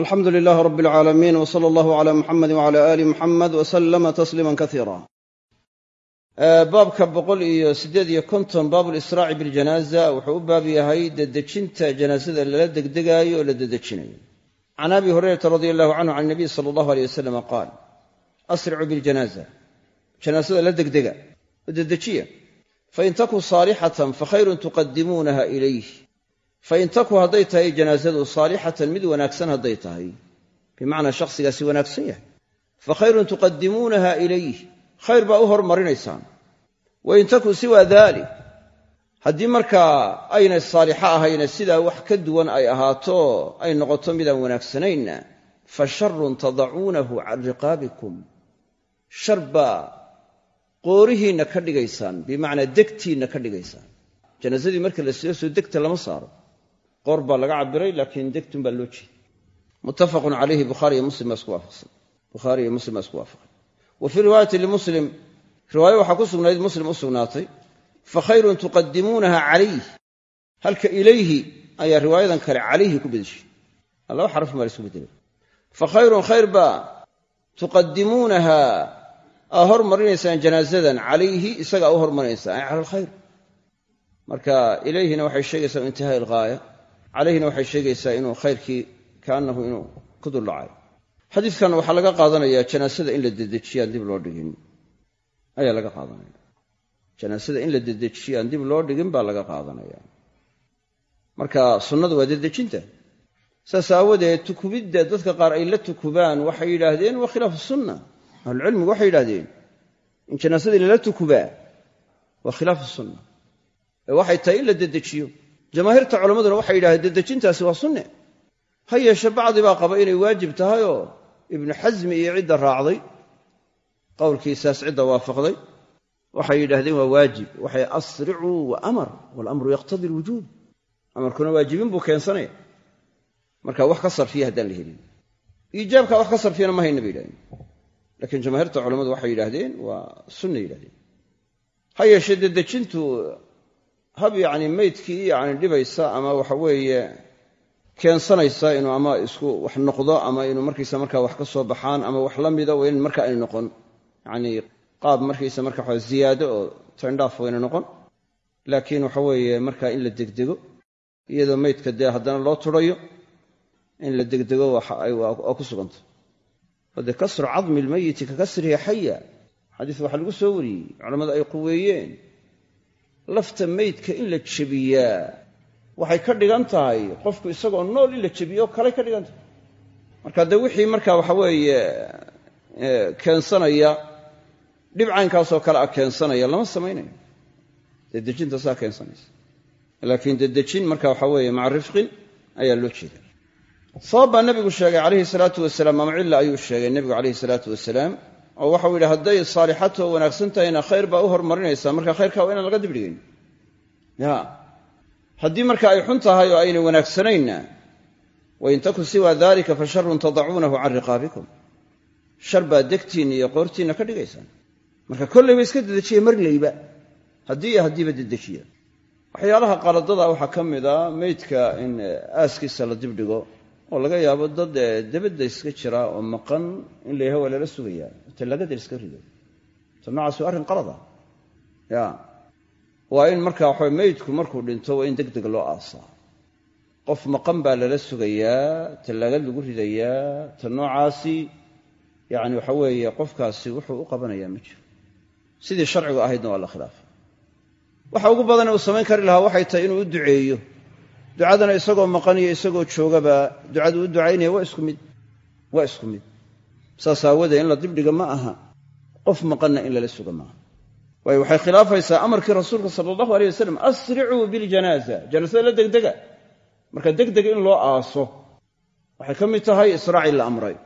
alxamdu lilaah rab alcaalamiin w sala allahu cala muxamedi wcala aali muxamed w salama tasliima kasiira baabka boqol iyo siddeed iyo konton baabu lisraaci biljanaaza wuxuu u baab yahay dedejinta janaasada lala degdegaayo oo la dedejinayo. Can abi hurayrata radia allahu canhu can nabiy sala allahu aleyh wasalama qaal asricuu biljanaaza janaasada la degdega oo dedejiya. Fain taku saalixatan fakhayrun tuqadimuunaha ilayh fain taku hadday tahay janaasadu saalixatan mid wanaagsan hadday tahay bimacnaa shakhsigaasi wanaagsan yahay. Fa khayrun tuqadimuunaha ilayh khayr baa u hormarinaysaan. Wain taku siwa dalik haddii markaa aynay saalixo ahayne sidaa wax ka duwan ay ahaato ay noqoto midaan wanaagsanayna fa sharun tadacuunahu can riqaabikum. Shar baa qoorihiinna ka dhigaysaan bimacnaa degtiinna ka dhigaysaan. Janaasadii marka la soo soo degta lama saaro qoor baa laga cabiray laakiin degtun baa loo jeeda muttafaqun calayhi bukhaariyo muslim baa isku waafaqsan. Bukhaari iyo muslim isku waafaqay wa fii riwaayati limuslim riwaayo waxaa ku sugnayd muslim u sugnaatay fa khayrun tuqadimuunaha calayh halka ilayhi ayaa riwaayadan kale calayhi ku bedeshay. Laba xaraf baa la isku bedelay fa khayrun khayr baa tuqadimuunaha aa hormarinaysaan janaasadan calayhi isagaa u hormarinaysaan. Ay cala marka ilayhina waxay sheegaysaa intihaa ilghaaya calayhina waxay sheegaysaa inuu khayrkii kaannahu inuu ku duldhacay xadiidkan waxaa laga qaadanayaa janaasada in la dedejiyaan dib loo dhigin. Ayaa laga qaadanaya. Janaasada in la dedejiyaan dib loo dhigin baa laga qaadanaya. Marka sunnadu waa dedejinta. Saas aawadeed tukubidda dadka qaar ay la tukubaan waxay yidhaahdeen waa khilaafu sunna. Ahlucilmigu waxay yidhahdeen in janaasadii lala tukubaa waa khilaafu sunna. Ee waxay tahay in la dedejiyo jamaahiirta culammaduna waxay yidhahdeen dedejintaasi waa sunne. Ha yeeshe bacdi baa qaba inay waajib tahayoo ibnu xasmi iyo cidda raacday. Qowlkiisaas cidda waafaqday. Waxay yidhahdeen waa waajib. Waxay asricuu wa amar waalamru yaqtadi alwujuub. Amarkuna waajibin buu keensanaya. Marka wax ka sarfiya haddaan la helin. Iijaabka wax ka sarfiyana ma hayna bay yidhahdeen. Laakiin jamaahiirta culammadu waxay yidhaahdeen waa sunna yidhahdeen ha yeeshee dedejintu hab yacni maydkii yacni dhibaysa ama waxa weeye keensanaysa inuu ama isku wax noqdo ama inuu markaysa markaa wax ka soo baxaan ama wax la mida waynan marka ay noqon. Yacnii qaab markaysa marka waxa ziyaado oo tendhaaf wayna noqon. Laakiin waxa weeye markaa in la degdego iyadoo maydka dee haddana loo turayo in la degdego waa ku suganta. Ode kasru cadmi lmayiti ka kasrihi xaya xadiis waxaa lagu soo wariyey. Culammadu ay quweeyeen lafta maydka in la jebiyaa. Waxay ka dhigan tahay qofku isagoo nool in la jebiyo kaley ka dhigan tahay. Marka dee wixii marka waxa weeye keensanaya dhibcaynkaasoo kale a keensanaya lama samaynayo. Dedejinta saa keensanaysa. Laakiin dedejin marka waxa weeye maca rifqin ayaa loo jeeda. Sabab baa nebigu sheegay calayhi salaatu wasalaam ama cilla ayuu sheegay nebigu calayhi salaatu wasalaam oo waxau yidhi hadday saalixatoo wanaagsan tahayna khayr baa u hormarinaysaa marka khayrka waa inaan laga dibdhigayn ya. Haddii marka ay xun tahay oo aynay wanaagsanaynna wain taku siwa dalika fa sharun tadacuunahu can riqaabikum. Shar baa degtiinna iyo qoortiinna ka dhigaysaan. Marka kollayba iska dedejiya marlayba haddii iyo haddiiba dedejiya waxyaalaha qaladada waxaa ka mid a meydka in aaskiisa la dibdhigo oo laga yaabo dad debadda iska jira oo maqan in la yaha waa lala sugayaa. Tallagada iska rido. Ta noocaas waa arrin qalada ya waa in marka waxa meydku markuu dhinto waa in deg deg loo aasaa qof maqan baa lala sugayaa tallaagad lagu ridayaa ta noocaasi yacni waxa weeye qofkaasi wuxuu u qabanayaa ma jiro. Sidii sharcigu ahaydna waa la khilaafa waxa ugu badan uu samayn kari lahaa waxay tahay inuu u duceeyo ducadana isagoo maqan iyo isagoo joogaba ducadu u ducaynaya waa isku mid waa isku mid. Saas aawadee in la dibdhiga ma aha. Qof maqanna in lala suga maaha. Waayo waxay khilaafaysaa amarkii rasuulka sala allahu aleyh wasalam asricuu biljanaaza janaasada la degdega. Marka degdeg in loo aaso waxay ka mid tahay israaci la amray.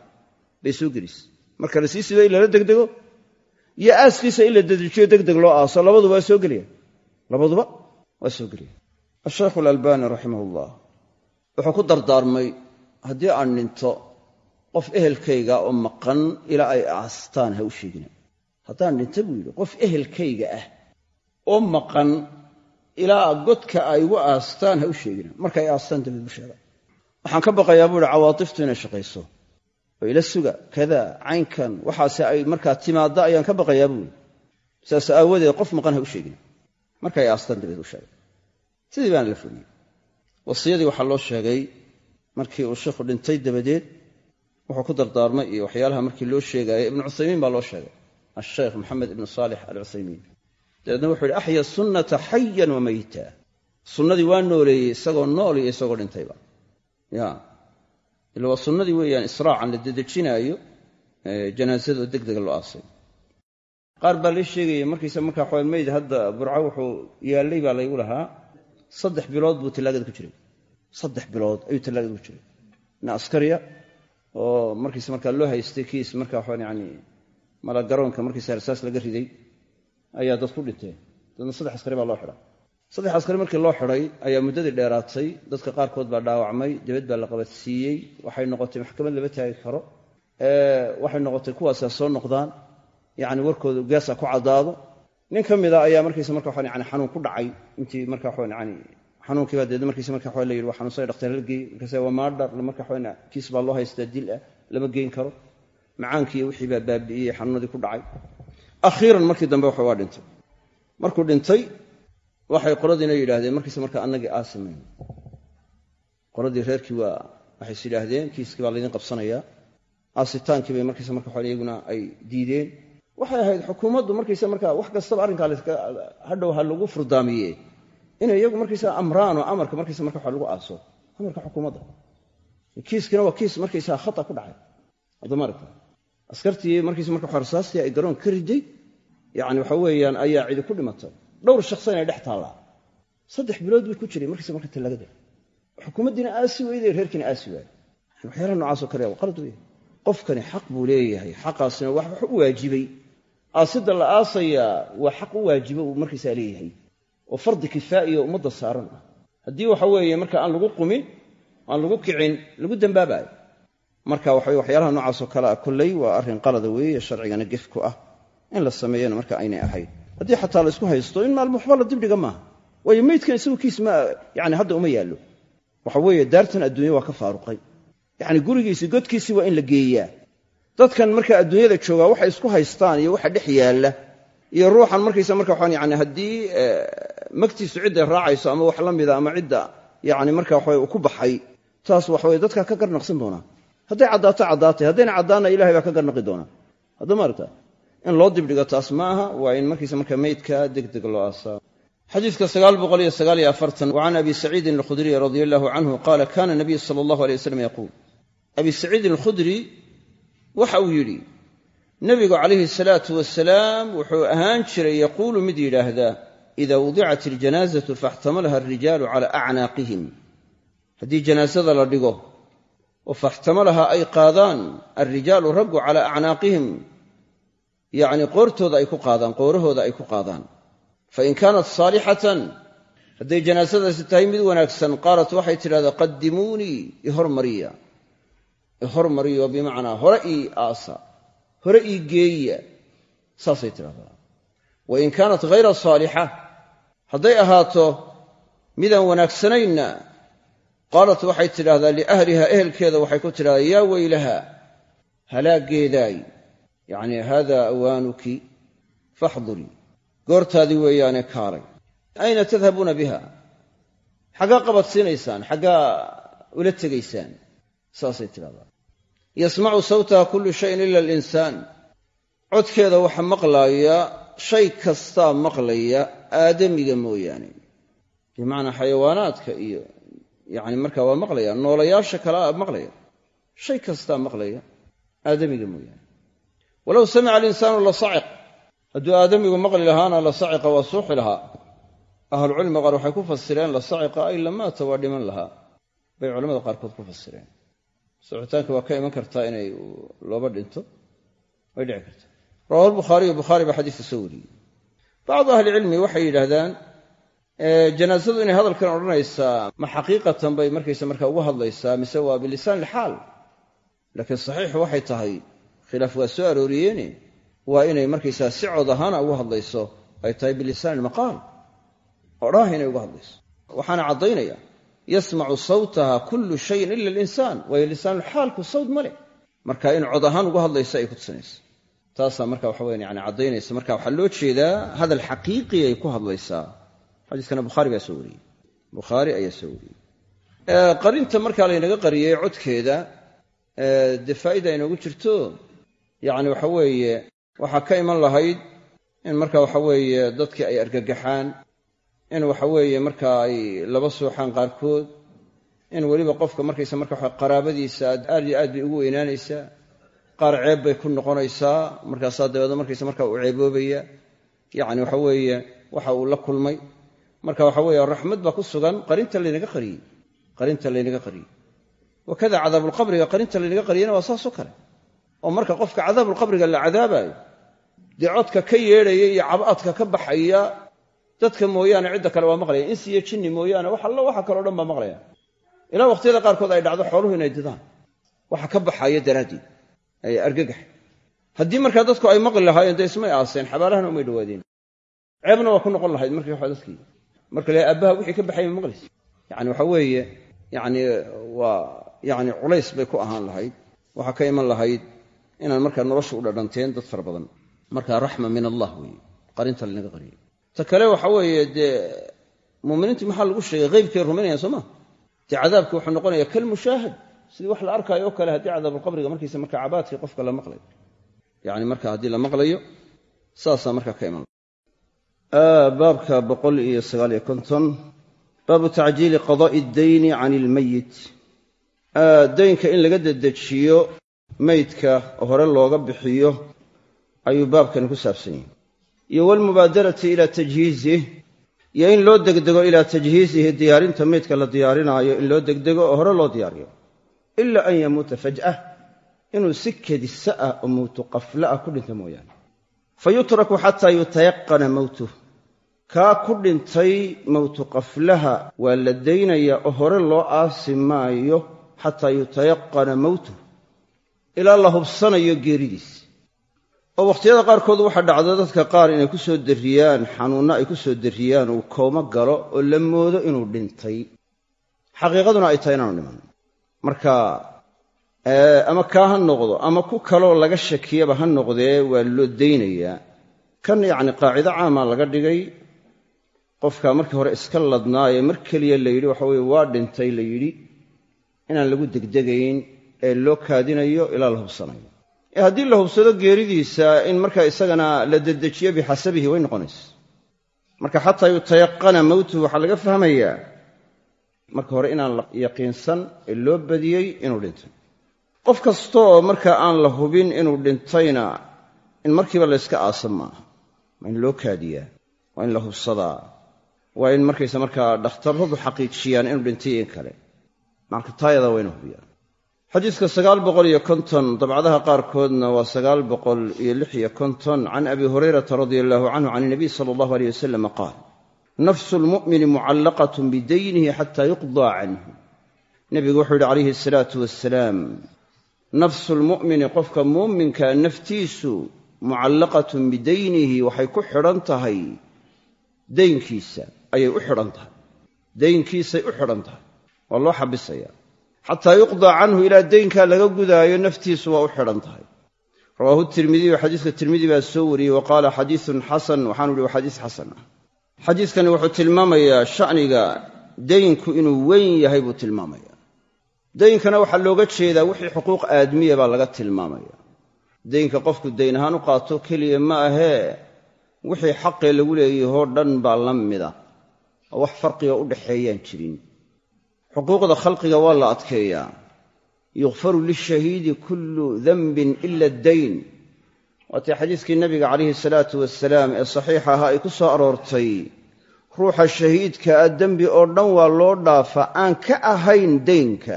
Bay soo gelis. Marka la sii sido in lala degdego. Iyo aaskiisa in la dedejiyo degdeg loo aaso. Labaduba waa soo gelaya labaduba waa soo gelaya ashaykhu alalbani raximah ullah wuxuu ku dardaarmay haddii aan dhinto qof ehelkayga oo maqan ilaa ay aastaan ha u sheegina haddaan dhinta buu yidhi qof ehelkayga ah oo maqan ilaa godka ay igu aastaan ha u sheegina marka ay aastaan dabeed u sheega waxaan ka baqayaa buu ihi cawaatiftu inay shaqayso. Oo ila suga kada caynkan waxaase ay markaa timaadda ayaan ka baqayaa buui saas aawadeed qof maqan ha u sheegin markay aastaan dabeed u sheegay sidii baana la fuliyey wasiyadii waxaa loo sheegay markii uu sheikhu dhintay dabadeed wuxuu ku dardaarmay iyo waxyaalaha markii loo sheegaayay ibnu cuthaymiin baa loo sheegay asheekh maxamed ibnu saalix alcuthaymiin. Dabeedna wuxuu yidhi axya sunnata xayan wa sunnadii waa nooleeyey isagoo nool iyo isagoo dhintayba ya ila waa sunnadii weeyaan israacan la dedejinaayo janaasada oo deg dega loo aasay. Qaar baa la sheegayay markiisa markaa xooy meyd hadda burco wuxuu yaallay baa laygu lahaa saddex bilood buu tallaagada ku jiray. Saddex bilood ayuu tallaagada ku jiray. Nin askariya oo markiisa markaa loo haystay kiis markaa waxaan yani mala garoonka markiisa rasaas laga riday ayaa dad ku dhinteen dadna saddex askari baa loo xidhay. Saddex askari markii loo xidhay ayaa muddadii dheeraatay dadka qaarkood baa dhaawacmay dibad baa la qabadsiiyey waxay noqotay maxkamad lama taagi karo. Waxay noqotay kuwaasaa soo noqdaan. Yani warkooda gaasa ku caddaado nin ka mida ayaa markiisa marka waxaan yani xanuun ku dhacay. Intii marka waxaan yani xanuunkiiba deedna markiisa marka waxaa la yidhi waa xanuunsana dhaktar hala geey markaase waa maadhar marka waxaan kiis baa loo haystaa dil ah lama geyn karo. Macaankii wixii baa baabi'iyey xanuunadii ku dhacay. Akhiiran markii dambe waa dhintay. Markuu dhintay waxay qoladiina yidhaahdeen markiisa marka annagii aasimayn qoladii reerkii waa waxay is yidhaahdeen kiiskii baa laydin qabsanayaa. Aasitaankii bay markiisa marka iyaguna ay diideen waxay ahayd xukuumaddu markiisa marka wax kastaba arrinkaa hadhow ha lagu furdaamiye inay iyagu markiisa amraanoo amarka markiisa marka waxa lagu aaso. Amarka xukuumadda. Kiiskina waa kiis markaysaa khata ku dhacay. Adamaaragta askartii markiisa marka rasaastii ay garoon ka riday yacni waxa weeyaan ayaa cidi ku dhimatay dhowr shakhsan ay dhex taallaa. Saddex bilood buu ku jiray markiisa marka tallaagada xukuumaddiina aasi weyday reerkiina aasi waayey. Waxyaalaha noocaasoo kale waa qalad weya qofkani xaq buu leeyahay. Xaqaasina wax u waajibay aasidda la aasayaa waa xaq u waajiba uu markaysaa leeyahay. Oo fardi kifaa'iyo ummadda saaran. Ah haddii waxa weeye marka aan lagu qumin aan lagu kicin lagu dembaabayo marka waxa waxyaalaha noocaasoo kale ah kolley waa arrin qalada weeye sharcigana gef ku ah. In la sameeyana marka aynay ahayn. Haddii xataa la isku haysto in maalmo waxba la dibdhiga maaha. Waayo meydkan isagu kiis ma yani hadda uma yaallo. Waxa weeye daartan adduunya waa ka faaruqay. Yacni gurigiisii godkiisii waa in la geeyaa dadkan marka adduunyada joogaa waxay isku haystaan iyo waxa dhex yaalla. Iyo ruuxan markaysa marka waxaan yani haddii magtiisu cidday raacayso ama wax la mida ama cidda yani marka waxa uu ku baxay taas waxaweye dadkaa ka garnaqsan doonaa. Hadday caddaato caddaatay haddayna caddaanna ilahay baa ka garnaqi doonaa. Hadda maaragta in loo dibdhigo taas ma waa in markiisa marka meydka degdeg loo aasaa. Xadiidka can abi saciidin alkhudriy radia allahu canhu qaala kana nabiyu sala allahu alay waslam yaquul. Abi saciidin alkhudri waxa uu yidhi nebigu calayhi salaatu wasalaam wuxuu ahaan jiray yaquulu mid yidhaahdaa ida wudicat iljanaazatu faxtamalaha alrijaalu cala acnaaqihim haddii janaasada la dhigo oo faxtamalaha ay qaadaan alrijaalu raggu cala acnaaqihim yacni qoortooda ay ku qaadaan qoorahooda ay ku qaadaan. Fain kaanat saalixatan hadday janaasadaasi tahay mid wanaagsan qaalat waxay tidhahdaa qadimuunii ihormariya ihormariyo bimacnaa hore ii aasa hore ii geeya saasay tidhahdaa wain kaanat hayra saalixa hadday ahaato midaan wanaagsanaynna qaalat waxay tidhahdaa liahliha ehelkeeda waxay ku tidhahdaa yaa weylaha halaaggeedaay yacni haada awaanuki faxdurii goortaadii weeyaane kaalay. Ayna tadhabuuna biha? Xaggaa qabadsiinaysaan xaggaa ula tegaysaan saasay tidhahdaa yasmacu sawtaha kullu shayin ila alinsaan. Codkeeda waxa maqlaaya shay kastaa maqlaya aadamiga mooyaane. Bimacnaa xayawaanaadka iyo yacni markaa waa maqlaya noolayaasha kalea maqlaya. Shay kastaa maqlaya aadamiga mooyaane. Walow samica alinsaanu la saciq. Hadduu aadamigu maqli lahaana la saciqa waa suuxi lahaa. Ahlucilmiga qaar waxay ku fasireen la saciqa ay lamaata waa dhiman lahaa. Bay culamada qaarkood ku fasireen suuxitaanka waa ka iman kartaa inay looba dhinto way dhici kartaa. Rawahu lbukhaariyu bukhaari baa xadiiska soo wariyey. Bacdu ahlicilmi waxay yidhaahdaan janaasadu inay hadalkan odhanaysaa ma xaqiiqatan bay markaysa markaa ugu hadlaysaa mise waa bilisaan ilxaal laakiin saxiixu waxay tahay khilaaf waa soo arooriyeene waa inay markaysaa si cod ahaana ugu hadlayso ay tahay bilisaan ilmaqaal odhaah inay uga hadlayso. Waxaana caddaynaya yasmacu sawtaha kullu shayin ila alinsaan waayo lisaanulxaalku sawt ma leh. Marka in cod ahaan ugu hadlaysa ay ku tusinaysa taasaa marka waxa weyan yani caddaynaysa. Marka waxaa loo jeedaa hadal xaqiiqi ay ku hadlaysaa. Xadiiskana bukhaari baa soo wariyey. Bukhaari ayaa soo wariyey. Qarinta markaa laynaga qariyey codkeeda dee faa'ida inoogu jirto? Yacni waxa weeye waxaa ka iman lahayd in marka waxa weeye dadkii ay argagaxaan in waxa weeye marka ay laba suuxaan qaarkood in weliba qofka markaysa marka qaraabadiisa aad iyo aad bay ugu weynaanaysaa qaar ceeb bay ku noqonaysaa markaasaa dabeedna markaysa marka uu ceeboobaya. Yacni waxa weeye waxa uu la kulmay. Marka waxa weeye raxmad baa ku sugan qarinta laynaga qariyey. Qarinta laynaga qariyey. Wakada cadaabulqabriga qarinta laynaga qariyana waa saasoo kale. Oo marka qofka cadaabulqabriga la cadaabayo dee codka ka yeedhaya iyo cab'adka ka baxaya dadka mooyaane cidda kale waa maqlaya. Insi iyo jinni mooyaane wax allo waxa kaleo dhan baa maqlaya. Ilaa waqhtiyada qaarkood ay dhacdo xooluhu inay didaan. Waxa ka baxaya daraaddeed argagax haddii markaa dadku ay maqli lahaayeen dee ismay aaseen xabaalahana umay dhawaadeen ceebna waa ku noqon lahayd markii waxa dadkii. Marka le aabbaha wixii ka baxay ma maqlaysa yacni waxa weeye yacni waa yacni culays bay ku ahaan lahayd. Waxaa ka iman lahayd inaan markaa nolosha u dhadhanteen dad fara badan. Markaa raxma min allah weeye. Qarinta lanaga qariyay ta kale waxa weeye dee muuminiintii maxaa lagu sheegay qeybkay rumaynayaan soo ma? Dee cadaabki wuxuu noqonaya kalmushaahad sidii wax la arkaayo oo kale haddii cadaabulqabriga markiisa marka cabaadkii qofka la maqlayo yacni marka haddii la maqlayo saasaa markaa ka iman baabka boqol iyo sagaaliyo konton. Baabu tacjiili qadaa'i ddayni can ilmayit daynka in laga dedejiyo meydka hore looga bixiyo ayuu baabkani ku saabsan yahay iyo walmubaadarati ilaa tajhiizih iyo in loo degdego ilaa tajhiizihi diyaarinta meydka la diyaarinaayo in loo degdego oo hore loo diyaariyo. Ila an yamuuta faj'ah inuu si kedisa ah oo mowtu qafla ah ku dhinta mooyaane. Fa yutraku xataa yutayaqana mowtuh kaa ku dhintay mowtu qaflaha waa la daynayaa oo hore loo aasi maayo xataa yutayaqana mowtuh ilaa la hubsanayo geeridiis oo wakhtiyada qaarkood waxaa dhacda dadka qaar inay ku soo darriyaan xanuunno ay ku soo darriyaan uu koomo galo oo la moodo inuu dhintay. Xaqiiqaduna ay tahay inaanu dhiman. Marka ama kaa ha noqdo ama ku kaloo laga shakiyaba ha noqdee waa loo daynayaa kan yacni qaacido caamaa laga dhigay qofka markii hore iska ladnaayee mar keliya la yidhi waxa weye waa dhintay la yidhi inaan lagu degdegayn ee loo kaadinayo ilaa la hubsanayo ee haddii la hubsado geeridiisa in markaa isagana la dedejiyo bixasabihi way noqonaysa marka xataa yutayaqana mowtuhu waxaa laga fahmayaa marka hore inaan la yaqiinsan ee loo badiyey inuu dhintay qof kastaoo marka aan la hubin inuu dhintayna in markiiba layska aasan maaha waa in loo kaadiyaa waa in la hubsadaa waa in markaysa markaa dhakhtarradu xaqiijiyaan inuu dhintay in kale. Marka taayada waa inu hubiyaan xadiiska sagaal boqol iyo konton dabcadaha qaarkoodna waa sagaal boqol iyo lix iyo konton can abi hurayrata radia allahu canhu can inabiy sala allahu aleyh wasalam qaal nafsu lmu'mini mucallaqatun bidaynihi xata yuqdaa canhu. Nebigu wuxuu yidhi calayhi asalaatu wasalaam nafsu lmu'mini qofka muuminkaa naftiisu mucallaqatun bidaynihi waxay ku xidhan tahay daynkiisa ayay u xidhan tahay daynkiisay u xidhan tahay. Waa loo xabisaya xataa yuqdaa canhu ilaa daynkaa laga gudaayo naftiisu waa u xidhan tahay. Rawaahu tirmidiyu xadiiska tirmidi baa soo wariyey wa qaala xadiisun xasan waxaanu ihi waa xadiis xasan ah. Xadiiskani wuxuu tilmaamayaa sha'niga daynku inuu weyn yahay buu tilmaamaya daynkana waxaa looga jeedaa wixii xuquuq aadmiya baa laga tilmaamaya daynka qofku dayn ahaan u qaato keliya ma ahee wixii xaqee lagu leeyahoo dhan baa la mida oo wax farqiga u dhaxeeyaan jirin xuquuqda khalqiga waa la adkeeyaa. Yukfaru lishahiidi kullu danbin ila addayn. Waatii xadiiskii nabiga calayhi salaatu wasalaam ee saxiixa ahaa ay ku soo aroortay. Ruuxa shahiidka ah dembi oo dhan waa loo dhaafaa aan ka ahayn daynka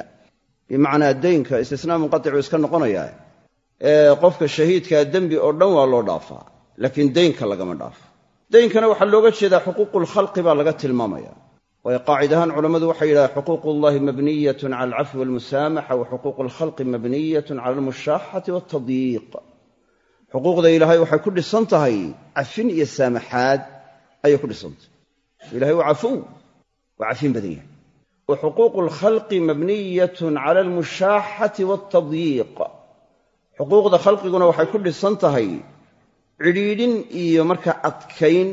bimacnaa daynka istisnaa munqaticu iska noqonayaa ee qofka shahiidkaa dembi oo dhan waa loo dhaafaa laakiin daynka lagama dhaafo daynkana waxaa looga jeedaa xuquuqulkhalqi baa laga tilmaamaya waayo qaacid ahaan culammadu waxay yidhahdeen xuquuq ullahi mabniyatun cala alcafwi walmusaamaxa wa xuquuqu alkhalqi mabniyatun cala almushaaxati waltadyiiq xuquuqda ilaahay waxay ku dhisan tahay cafin iyo saamaxaad ayay ku dhisantahay ilahay waa cafow waa cafin badan yahay. Wa xuquuqu alkhalqi mabniyatun cala almushaaxati waaltadyiiq xuquuqda khalqiguna waxay ku dhisan tahay cidhiidhin iyo markaa adkayn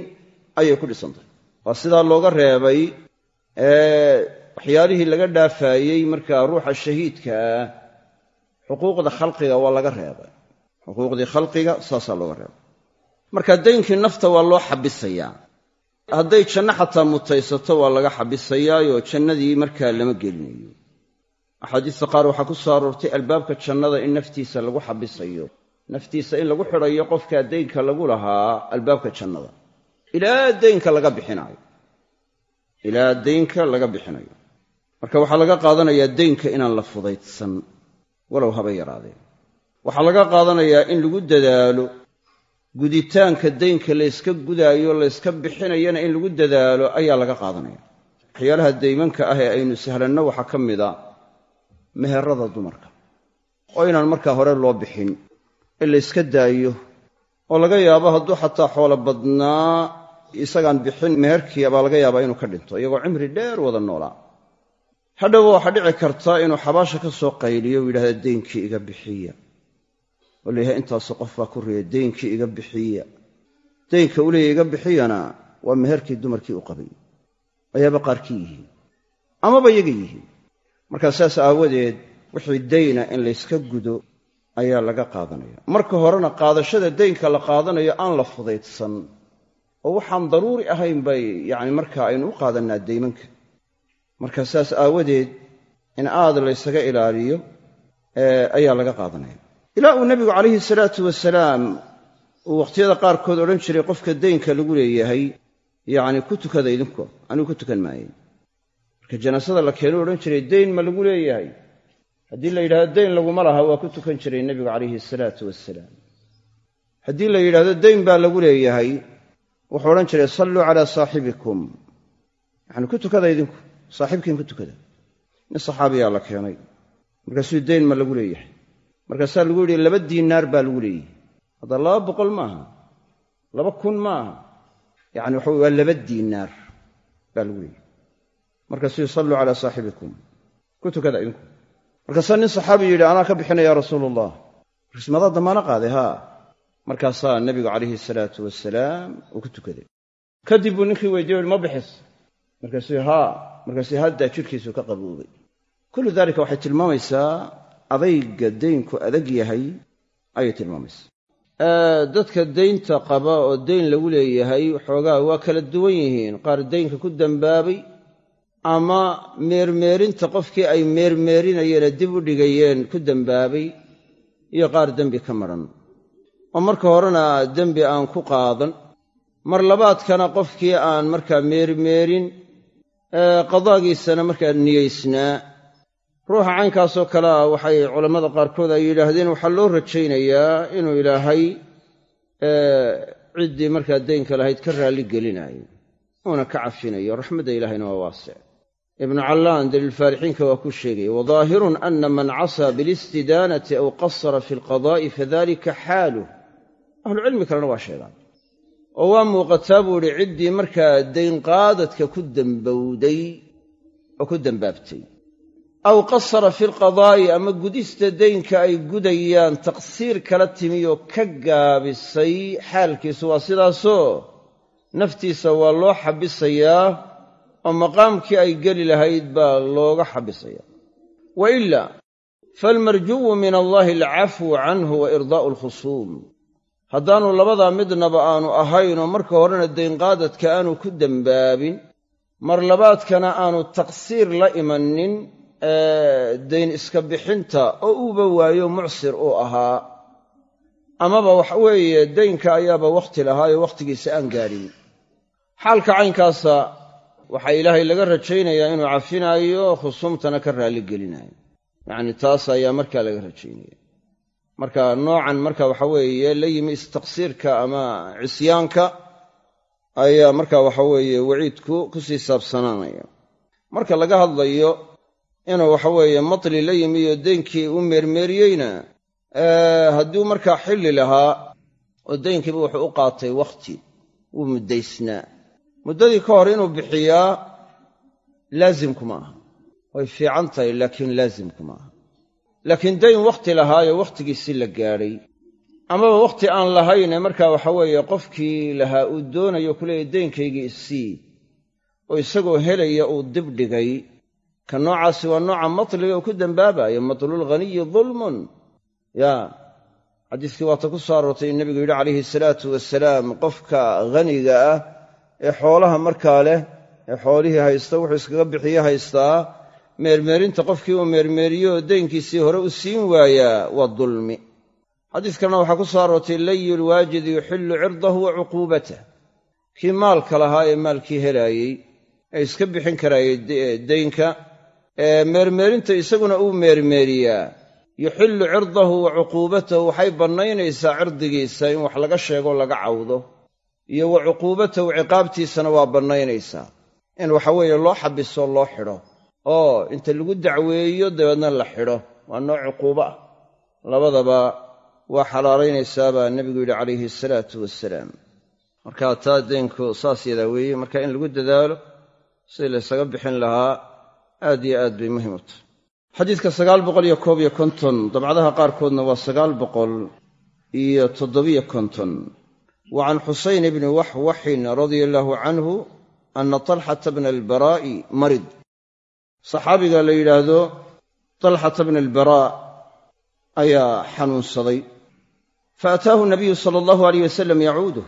ayay ku dhisan tahay. Waa sidaa looga reebay waxyaalihii laga dhaafaayey markaa ruuxa shahiidka ah xuquuqda khalqiga waa laga reebay. Xuquuqdii khalqiga saasaa looga reebay. Marka daynkii nafta waa loo xabisayaa. Hadday janno xataa mutaysato waa laga xabisayaayoo jannadii markaa lama gelinayo. Axaadiista qaar waxaa ku soo aroortay albaabka jannada in naftiisa lagu xabisayo. Naftiisa in lagu xidhayo qofkaa daynka lagu lahaa albaabka jannada. Ilaa daynka laga bixinayo ilaa daynka laga bixinayo. Marka waxaa laga qaadanayaa daynka inaan la fudaydsan walow haba yaraadeen. Waxaa laga qaadanayaa in lagu dadaalo guditaanka daynka layska gudaayo layska bixinayana in lagu dadaalo ayaa laga qaadanaya. Waxyaalaha daymanka ah ee aynu sahlanno waxaa ka mida meherada dumarka. Oo inaan markaa hore loo bixin in layska daayo oo laga yaabo hadduu xataa xoolo badnaa isagaan bixin meherkii baa laga yaabaa inuu ka dhinto iyagoo cimri dheer wada noolaa hadhowba waxaa dhici karta inuu xabaasha ka soo qayliyo u yidhahda deynkii iga bixiya. Oo layahay intaasu qof baa ku riya deynkii iga bixiya. Deynka u leeya iga bixiyana waa meherkii dumarkii u qabay. Ayaaba qaarkii yihiin. Amaba iyaga yihiin. Markaa saas aawadeed wixii dayna in layska gudo ayaa laga qaadanaya. Marka horena qaadashada deynka la qaadanayo aan la fudaydsan oo waxaan daruuri ahayn bay yacni markaa aynu u qaadannaa deymanka marka saas aawadeed in aad laysaga ilaaliyo ayaa laga qaadanaya. Ilaa uu nebigu calayhi salaatu wasalaam uu wakhtiyada qaarkood odhan jiray qofka deynka lagu leeyahay yacni ku tukada idinku anigu ku tukan maaye marka janaasada la keenu odhan jiray deyn ma lagu leeyahay. Haddii la yidhahdo deyn laguma laha waa ku tukan jiray nebigu calayhi salaatu wasalaam. Haddii la yidhahdo deyn baa lagu leeyahay wuxuu odhan jiray salluu calaa saaxibikum. Yacni ku tukada idinku saaxiibkiin ku tukada. Nin saxaabiyaa la keenay. Markaasuu deyn ma lagu leeyahay. Markaasaa lagu yidhi laba diinaar baa lagu leeyahay. Hadda laba boqol maaha laba kun maaha yacni waxa waa laba diinaar baa lagu leeyahay. Markaasuu salluu calaa saaxibikum. Ku tukada idinku. Markaasaa nin saxaabi yidhi anaa ka bixinaya rasuulu allah markaas madaa qaaday haa markaasaa nebigu calayhi salaatu wasalaam uu ku tukaday. Kadib buu ninkii weydiye uhi ma bixis. Markaasuu haa markaasuu haddaa jidhkiisu ka qaboobay. Kullu daalika waxay tilmaamaysaa adayga deynku adag yahay ayay tilmaamaysaa. Dadka deynta qaba oo deyn lagu leeyahay waxoogaa waa kala duwan yihiin. Qaar deynka ku dembaabay ama meermeerinta qofkii ay meermeerinayeene dib u dhigayeen ku dembaabay iyo qaar dembi ka madhan oo marka horena dembi aan ku qaadan mar labaadkana qofkii aan markaa meermeerin qadaagiisana markaa niyeysnaa ruuxa caynkaasoo kale ah waxay culammada qaarkood ay yidhaahdeen waxaa loo rajaynayaa inuu ilaahay ciddii markaa deynka lahayd ka raalli gelinayo uuna ka cafinayo. Raxmadda ilaahayna waa waasic ibnu callaan daliilfaarixiinka waa ku sheegaya wadaahirun ana man casaa bilistidaanati aw qasara fi alqadaa'i fadalika xaaluh ahlucilmi kalena waa sheegaan. Oo waa muuqataa buu idhi ciddii markaa daynqaadadka ku dembowday oo ku dembaabtay aw qasara fi alqadaa'i ama gudista deynka ay gudayaan taqsiir kala timi oo ka gaabisay xaalkiisu waa sidaasoo naftiisa waa loo xabisayaa oo maqaamkii ay geli lahayd baa looga xabisaya wa ila faalmarjuwu min allaahi alcafwu canhu wa irdaa'u alkhusuum haddaanu labadaa midnaba aanu ahayn oo marka horena daynqaadadka aanu ku dembaabin. Mar labaadkana aanu taqsiir la imanin dayn iska bixinta oo uuba waayo mucsir uu ahaa. Amaba waxa weeye daynka ayaaba wakhti lahaayoo wakhtigiisa aan gaadhin xaalka caynkaasa waxaa ilaahay laga rajaynayaa inuu cafinaayo khusuumtana ka raalligelinayo yacni taas ayaa markaa laga rajaynaya marka noocan marka waxa weeye la yimi istaqsiirka ama cisyaanka ayaa marka waxa weeye waciidku ku sii saabsanaanaya. Marka laga hadlayo inuu waxa weeye matli la yimi iyo deynkii u meermeeriyeyna hadduu markaa xilli lahaa oo deynkiiba wuxuu u qaatay wakhti wuu muddaysnaa. Muddadii ka hor inuu bixiyaa laasimku ma aha. Way fiican tahay laakiin laasimku maaha laakiin dayn wakhti lahaayo wakhtigiisii la gaadhay amaba wakhti aan lahayne markaa waxa weeye qofkii lahaa uu doonayo kuleeya daynkaygii isii oo isagoo helaya uu dib dhigay. Ka noocaasi waa nooca matliga uu ku dembaabayo matlul ghaniyi dulmun. Yaa xadiiskii waata ku soo aroortay in nebigu yidhi calayhi salaatu wasalaam qofka haniga ah ee xoolaha markaa leh ee xoolihii haysta wuxuu iskaga bixiye haystaa meermeerinta qofkii uu meermeeriyo oo daynkiisii hore u siin waayaa waa dulmi. Xadiis kalena waxaa ku soo aroortay layu lwaajidi yuxillu cirdahu wa cuquubatah kii maalka lahaa ee maalkii helaayey ee iska bixin karaayey daynka ee meermeerinta isaguna uu meermeeriyaa yuxillu cirdahu wa cuquubatahu waxay bannaynaysaa cirdigiisa in wax laga sheego laga cawdo iyo wa cuquubatahu ciqaabtiisana waa bannaynaysaa. In waxaweeye loo xabiso loo xidho oo inta lagu dacweeyo dabeedna la xidho. Waa nooc cuquubo ah. Labadaba waa xalaalaynaysaa baa nebigu yidhi calayhi asalaatu wasalaam markaa taa deynku saas yadaa weeye marka in lagu dadaalo sidii laysaga bixin lahaa aad iyo aad bay muhiim u tahay. Xadiidka sagaal boqol iyo koob iyo konton dabcadaha qaarkoodna waa sagaal boqol iyo toddobiyo konton. Wa can xusayn bni waxwaxin radia allaahu canhu ana talxata bna albaraa'i marid saxaabiga la yidhaahdo talxata bna albaraa ayaa xanuunsaday. Fa ataahu nabiyu sala allahu aleyh wasalam yacuuduh.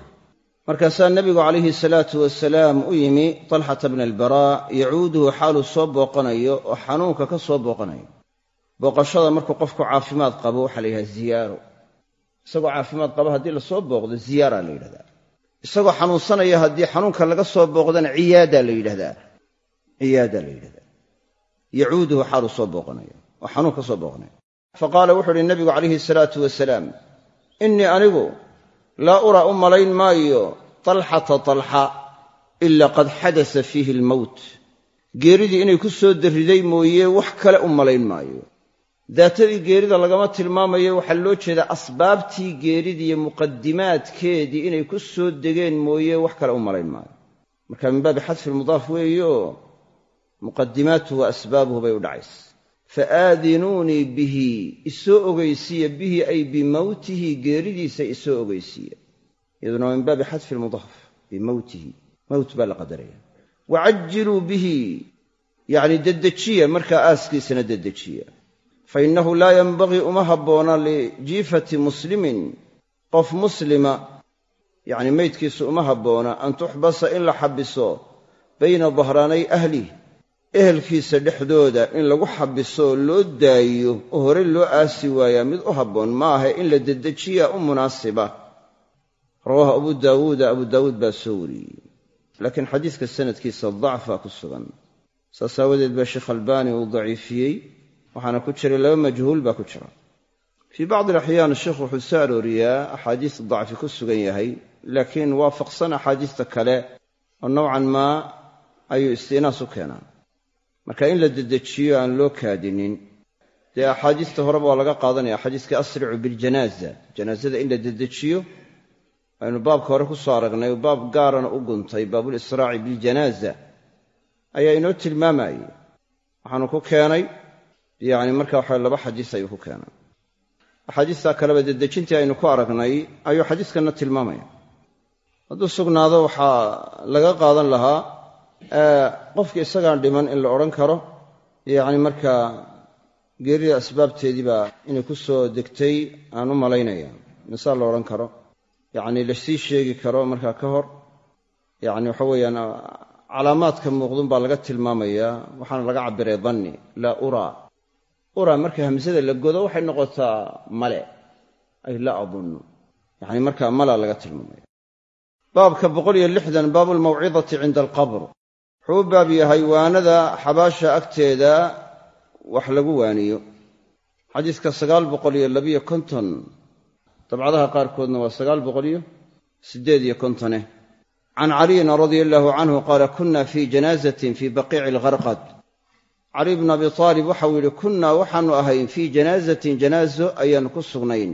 Markaasaa nebigu calayhi salaatu wasalaam u yimi talxata bna albaraa yacuuduhu xaaluu soo booqanayo oo xanuunka ka soo booqanayo. Booqashada markuu qofku caafimaad qabo waxaa la yidhahda ziyaaro isagoo caafimaad qaba haddii la soo booqdo ziyaara la yidhahdaa. Isagoo xanuunsanaya haddii xanuunka laga soo booqdana ciyaada la yidhahdaa. Ciyaada la yidhahdaa yacuuduhu xaaluu soo booqanayo oo xanuun ka soo booqanayo fa qaala wuxuu uhi nebigu calayhi salaatu wasalaam innii anigu laa uraa u malayn maayo talxata talxa ilaa qad xadasa fiihi almowt geeridii inay ku soo darriday mooye wax kale u malayn maayo. Daatadii geerida lagama tilmaamayo waxaa loo jeedaa asbaabtii geeridiiyo muqadimaadkeedii inay ku soo degeen mooye wax kale u malayn maayo. Marka min baabi xadfi lmudaaf weeyo muqadimaatuhu wa asbaabuhu bay u dhacaysa. Fa aadinuunii bihi isoo ogeysiiya bihi ay bimowtihi geeridiisa isoo ogeysiiya iyaduna waa min baabi xadfi lmudaaf bimowtihi mowt baa la qadaraya wacajiluu bihi yacni deddejiya markaa aaskiisana deddejiya fa innahu laa yenbagii uma habboona lijiifati muslimin qof muslima yacni meydkiisu uma habboona an tuxbasa in la xabiso bayna dahraanay ahlih ehelkiisa dhexdooda in lagu xabisooo loo daayo oo hore loo aasi waayaa mid u habboon ma aha in la deddejiyaa u munaasiba. Rawaahu abu daawuuda abu daawuud baa soo wariyey. Laakiin xadiiska sanadkiisa dacfa ku sugan. Saas aawadeed baa sheekh albaani uu daciifiyey waxaana ku jiray laba majhuul baa ku jira. Fii bacdi alaxyaan sheikhu wuxuu soo arooriyaa axaadiis dacfi ku sugan yahay laakiin waafaqsan axaadiista kale oo nowcan maa ayuu isti'naas u keenaa marka in la dedejiyo aan loo kaadinin dee axaadiista horeba waa laga qaadanaya xadiiskii asricu biljanaaza janaazada in la dedejiyo aynu baabka hore ku soo aragnay baab gaarana u guntay baabulisraaci biljanaaza ayaa inoo tilmaamayey waxaanu ku keenay yacni marka waxa laba xadiis ayuu ku keenay. Axaadiistaa kaleba dedejintii aynu ku aragnay ayuu xadiiskanna tilmaamaya. Hadduu sugnaado waxaa laga qaadan lahaa qofki isagaan dhiman in la odhan karo yacni markaa geerida asbaabteedii baa inay ku soo degtay aan u malaynaya. Misaal la odhan karo. Yacni la sii sheegi karo markaa ka hor. Yacni waxa weeyaan calaamaadka muuqdun baa laga tilmaamayaa waxaana laga cabbiray danni laa uraa uraa marka hamsada la godo waxay noqotaa male ay laa adunnu. Yacni markaa mala laga tilmaamaya. Baabka boqol iyo lixdan baabu cinda alqabr wuxuu u baab yahay waanada xabaasha agteeda wax lagu waaniyo. Xadiiska sagaal boqol iyo labiyo konton dabcadaha qaarkoodna waa sagaal boqol iyo siddeed iyo kontoneh can caliyin radia allaahu canhu qaala kunna fii janaazatin fii baqiici algharqad. Cali bnu abi taalib waxau yidhi kunnaa waxaannu ahayn fii janaazatin janaazo ayaannu ku sugnayn.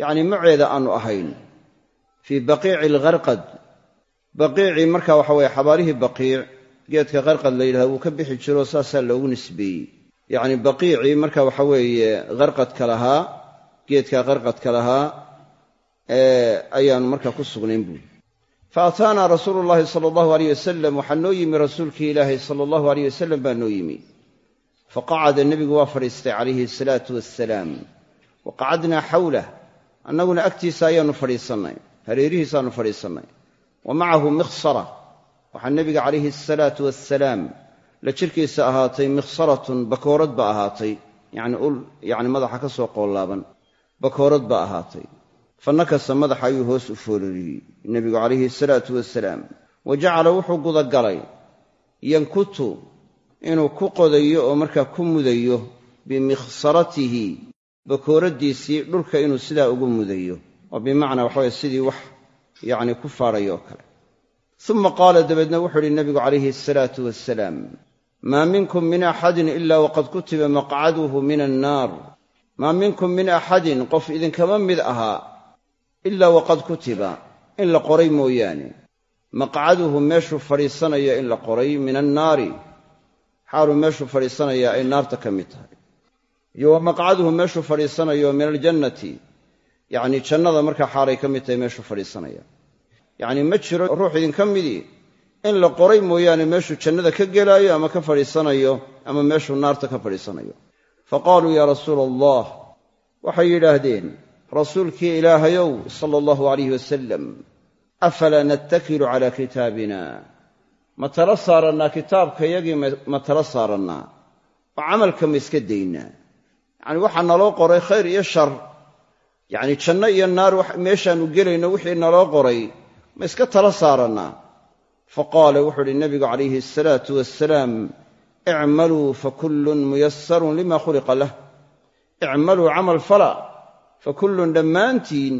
Yacnii maceeda aannu ahayn. Fii baqiici algharqad. Baqiicii marka waxa weye xabaalihii baqiic geedka qarqad la yidhahda wuu ka bixi jiroo saasaa loogu nisbeeyey yacni baqiicii marka waxa weeye qarqadka lahaa geedkaa qarqadka lahaa ayaanu markaa ku sugnayn buuri fa ataanaa rasuulu llaahi sala allahu aleyh wasalam waxaa noo yimi rasuulkii ilaahay sala allahu aleyh wasalam baa noo yimi. Faqacada nebigu waa fadhiistay calayhi asalaatu wassalaam. Wa qacadnaa xawlah annaguna agtiisa ayaannu fadhiisannay hareerihiisaannu fadhiisannay wa macahu mikhsara waxaa nebiga calayhi asalaatu wassalaam la jirkiisa ahaatay mikhsaratun bakoorad ba ahaatay. Yacni ul yacni madaxa ka soo qoollaaban bakoorad ba ahaatay. Fa nakasa madaxa ayuu hoos u foorariyey nebigu calayhi asalaatu wasalaam wa jacala wuxuu gudagalay yankutu inuu ku qodayo oo markaa ku mudayo bimikhsaratihi bakooraddiisii dhulka inuu sidaa ugu mudayo. Oo bimacnaa waxaweye sidii wax yacni ku faadhayo oo kale uma qaala dabeedna wuxuu idhi nebigu calayhi asalaatu wasalaam maa minkum min axadin ila waqad kutiba maqcaduhu min annaar maa minkum min axadin qof idinkama mid ahaa ilaa waqad kutiba in la qoray mooyaane maqcaduhu meeshuu fadhiisanayo in la qoray min annaari xaaluu meeshuu fadhiisanaya ay naarta ka mid tahay iyo wa maqcaduhu meeshuu fadhiisanayo min aljannati yacnii jannada markaa xaalay ka mid tahay meeshuu fadhiisanaya yacnii ma jiro ruux idinka midii. In la qoray mooyaane meeshuu jannada ka gelaayo ama ka fadhiisanayo ama meeshuu naarta ka fadhiisanayo. Fa qaaluu yaa rasuula allah waxay yidhaahdeen rasuulkii ilaahayow sala allahu alayh wasalam afalaa nattakilu calaa kitaabina? Ma tala saarannaa kitaabkayagii ma tala saarannaa oo camalka ma iska daynaa. Yacni waxaa naloo qoray khayr iyo shar. Yacni janno iyo naar meeshaannu gelayno wixii naloo qoray ma iska tala saarannaa fa qaala wuxuu uhi nebigu calayhi asalaatu wassalaam icmaluu fakullun muyasarun lima khuliqa lah. Icmaluu camal fala fakullun dhammaantiin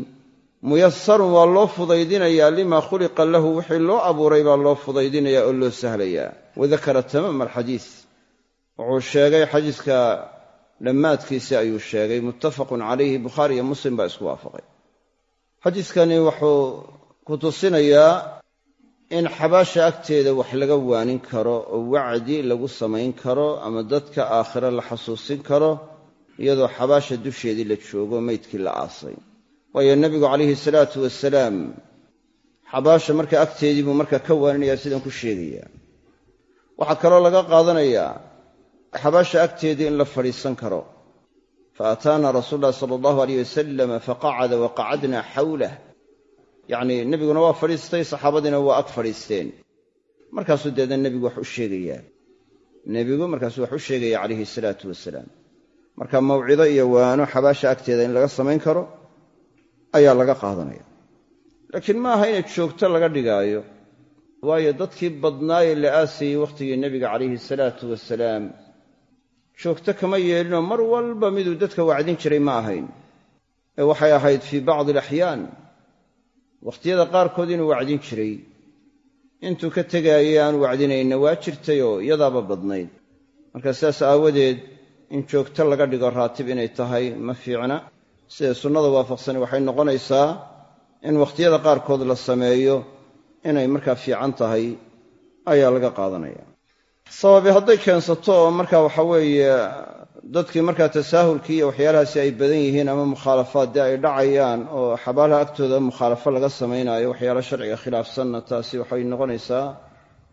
muyasarun waa loo fudaydinayaa limaa khuliqa lahu wixii loo abuuray baa loo fudaydinayaa oo loo sahlayaa. Wadakara tamaama alxadiis. Wuxuu sheegay xadiiska dhammaadkiisi ayuu sheegay. Muttafaqun calayhi bukhaari iyo muslim baa isku waafaqay. Xadiiskani wuxuu ku tusinayaa in xabaasha agteeda wax laga waanin karo oo wacdi lagu samayn karo ama dadka aakhire la xasuusin karo iyadoo xabaasha dusheedii la joogo meydkii la aasay. Waayo nebigu calayhi salaatu wasalaam xabaasha marka agteedii buu markaa ka waaninayaa sidaan ku sheegayaa. Waxaa kaloo laga qaadanayaa xabaasha agteedii in la fadhiisan karo. Fa ataana rasuulu llahi sala allahu aleyh wasalama faqacada wa qacadna xawlah yacnii nebiguna waa fadhiistay saxaabadiina waa ag fadhiisteen. Markaasuu deedna nebigu wax u sheegayaa nebigu markaasuu wax u sheegaya calayhi salaatu wasalaam. Marka mawcido iyo waano xabaasha agteeda in laga samayn karo ayaa laga qaadanaya. Laakiin ma aha inay joogto laga dhigaayo waayo dadkii badnaayee la aasayey wakhtigii nebiga calayhi salaatu wasalaam joogto kama yeelinoo mar walba miduu dadka wacdin jiray ma ahayn. Ee waxay ahayd fii bacdi alaxyaan wakhtiyada qaarkood inuu wacdin jiray. Intuu ka tegaayay aanu wacdinayna waa jirtayoo iyadaaba badnayd. Marka sidaas aawadeed in joogto laga dhigo raatib inay tahay ma fiicna. Sida sunnada waafaqsani waxay noqonaysaa in wakhtiyada qaarkood la sameeyo inay markaa fiican tahay ayaa laga qaadanaya. Sababi hadday keensato oo marka waxa weeye dadkii markaa tasaahulkii iyo waxyaalahaasi ay badan yihiin ama mukhaalafaad dee ay dhacayaan oo xabaalaha agtooda mukhaalafo laga samaynaayo waxyaala sharciga khilaafsanna taasi waxay noqonaysaa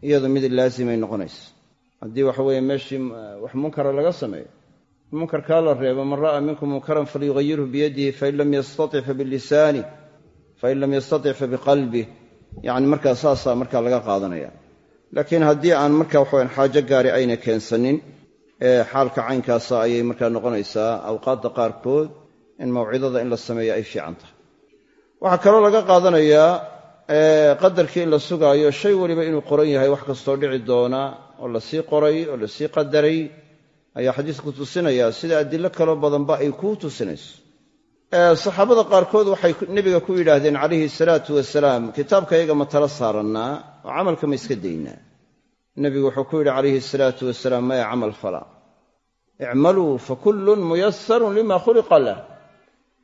iyadu mid laazimay noqonaysa haddii waxa weeye meeshii wax munkara laga sameeyo munkarkaa la reebo man ra'a minkum munkaran falyughayirhu biyadihi fain lam yastatic fabilisaani fain lam yastatic fabiqalbih yacni markaa saasaa markaa laga qaadanaya. Laakiin haddii aan marka waxawan xaajo gaari ayna keensanin ee xaalka caynkaasa ayay markaa noqonaysaa awqaadda qaarkood in mawcidada in la sameeyo ay fiican tahay. Waxaa kaloo laga qaadanayaa qadarkii in la sugaayo shay weliba inuu qoran yahay wax kastoo dhici doona oo la sii qoray oo la sii qadaray ayaa xadiisku tusinaya sida adilo kaloo badanba ay kuu tusinayso. Saxaabada qaarkood waxay nebiga ku yidhaahdeen calayhi salaatu wasalaam kitaabkayaga ma tala saarannaa oo camalka ma iska daynaa nebigu wuxuu ku yidhi calayhi salaatu wasalaam maya camal fala icmaluu fakullun muyasarun lima khuliqa lah.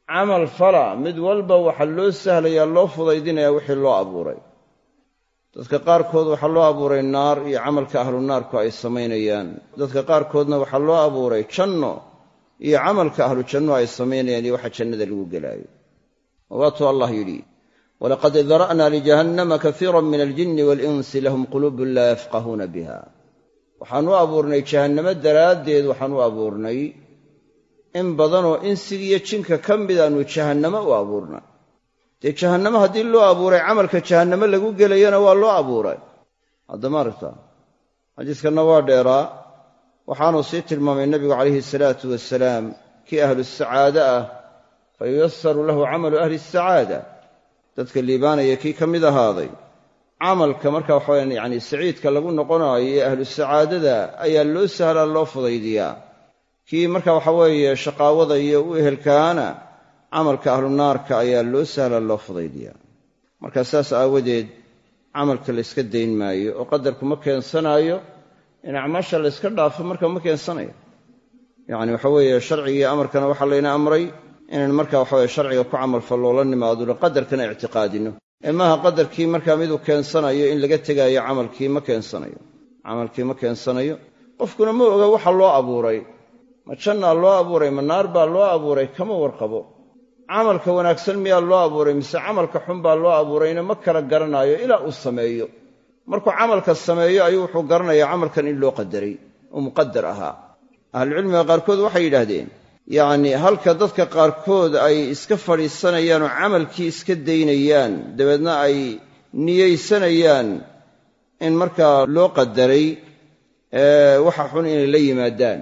Camal fala mid walba waxaa loo sahlayaa loo fudaydinayaa wixii loo abuuray. Dadka qaarkood waxaa loo abuuray naar iyo camalka ahlu naarku ay samaynayaan. Dadka qaarkoodna waxaa loo abuuray janno iyo camalka ahlu janno ay samaynayaan iyo waxa jannada lagu gelaayo. Waatuu allah yidhi walaqad dara'na lijahannama kaiira min aljinni waalinsi lahum quluubun laa yafqahuuna biha waxaan u abuurnay jahannamo daraaddeed waxaan u abuurnay in badanoo insigiiyo jinka ka midaannu jahannamo u abuurnay dee jahannamo haddii loo abuuray camalka jahannamo lagu gelayana waa loo abuuray haddama aragta xadiiskanna waa dheeraa waxaanuu sii tilmaamay nebigu calayhi salaatu wasalaam kii ahlu sacaade ah fa yuyasaru lahu camalu ahli sacaada dadka liibaanaya kii ka mid ahaaday. Camalka marka waxaweyan yacni saciidka lagu noqonaayo ee ahlu sacaadada ayaa loo sahlaa loo fudaydiyaa. Kii marka waxa weeye shaqaawada iyo u ehelkaana camalka ahlu naarka ayaa loo sahlaa loo fudaydiyaa. Marka saas aawadeed camalka layska dayn maayo oo qadarku ma keensanaayo in acmaasha layska dhaafo marka ma keensanayo yacni waxa weeye sharcigii amarkana waxaa layna amray inaynu marka waxaweye sharciga ku camalfalloola nimaaduna qadarkana ictiqaadinno ee maaha qadarkii markaa miduu keensanayo in laga tegaayo camalkii ma keensanayo. Camalkii ma keensanayo. Qofkuna ma oga waxa loo abuuray. Ma jannaa loo abuuray ma naar baa loo abuuray kama warqabo. Camalka wanaagsan miyaa loo abuuray mise camalka xun baa loo abuurayna ma kala garanaayo ilaa uu sameeyo. Markuu camalka sameeyo ayuu wuxuu garanayaa camalkan in loo qadaray. Uu muqadar ahaa. Ahlucilmiga qaarkood waxay yidhaahdeen yacnii halka dadka qaarkood ay iska fadhiisanayaan oo camalkii iska daynayaan dabeedna ay niyeysanayaan in markaa loo qadaray waxa xun inay la yimaadaan.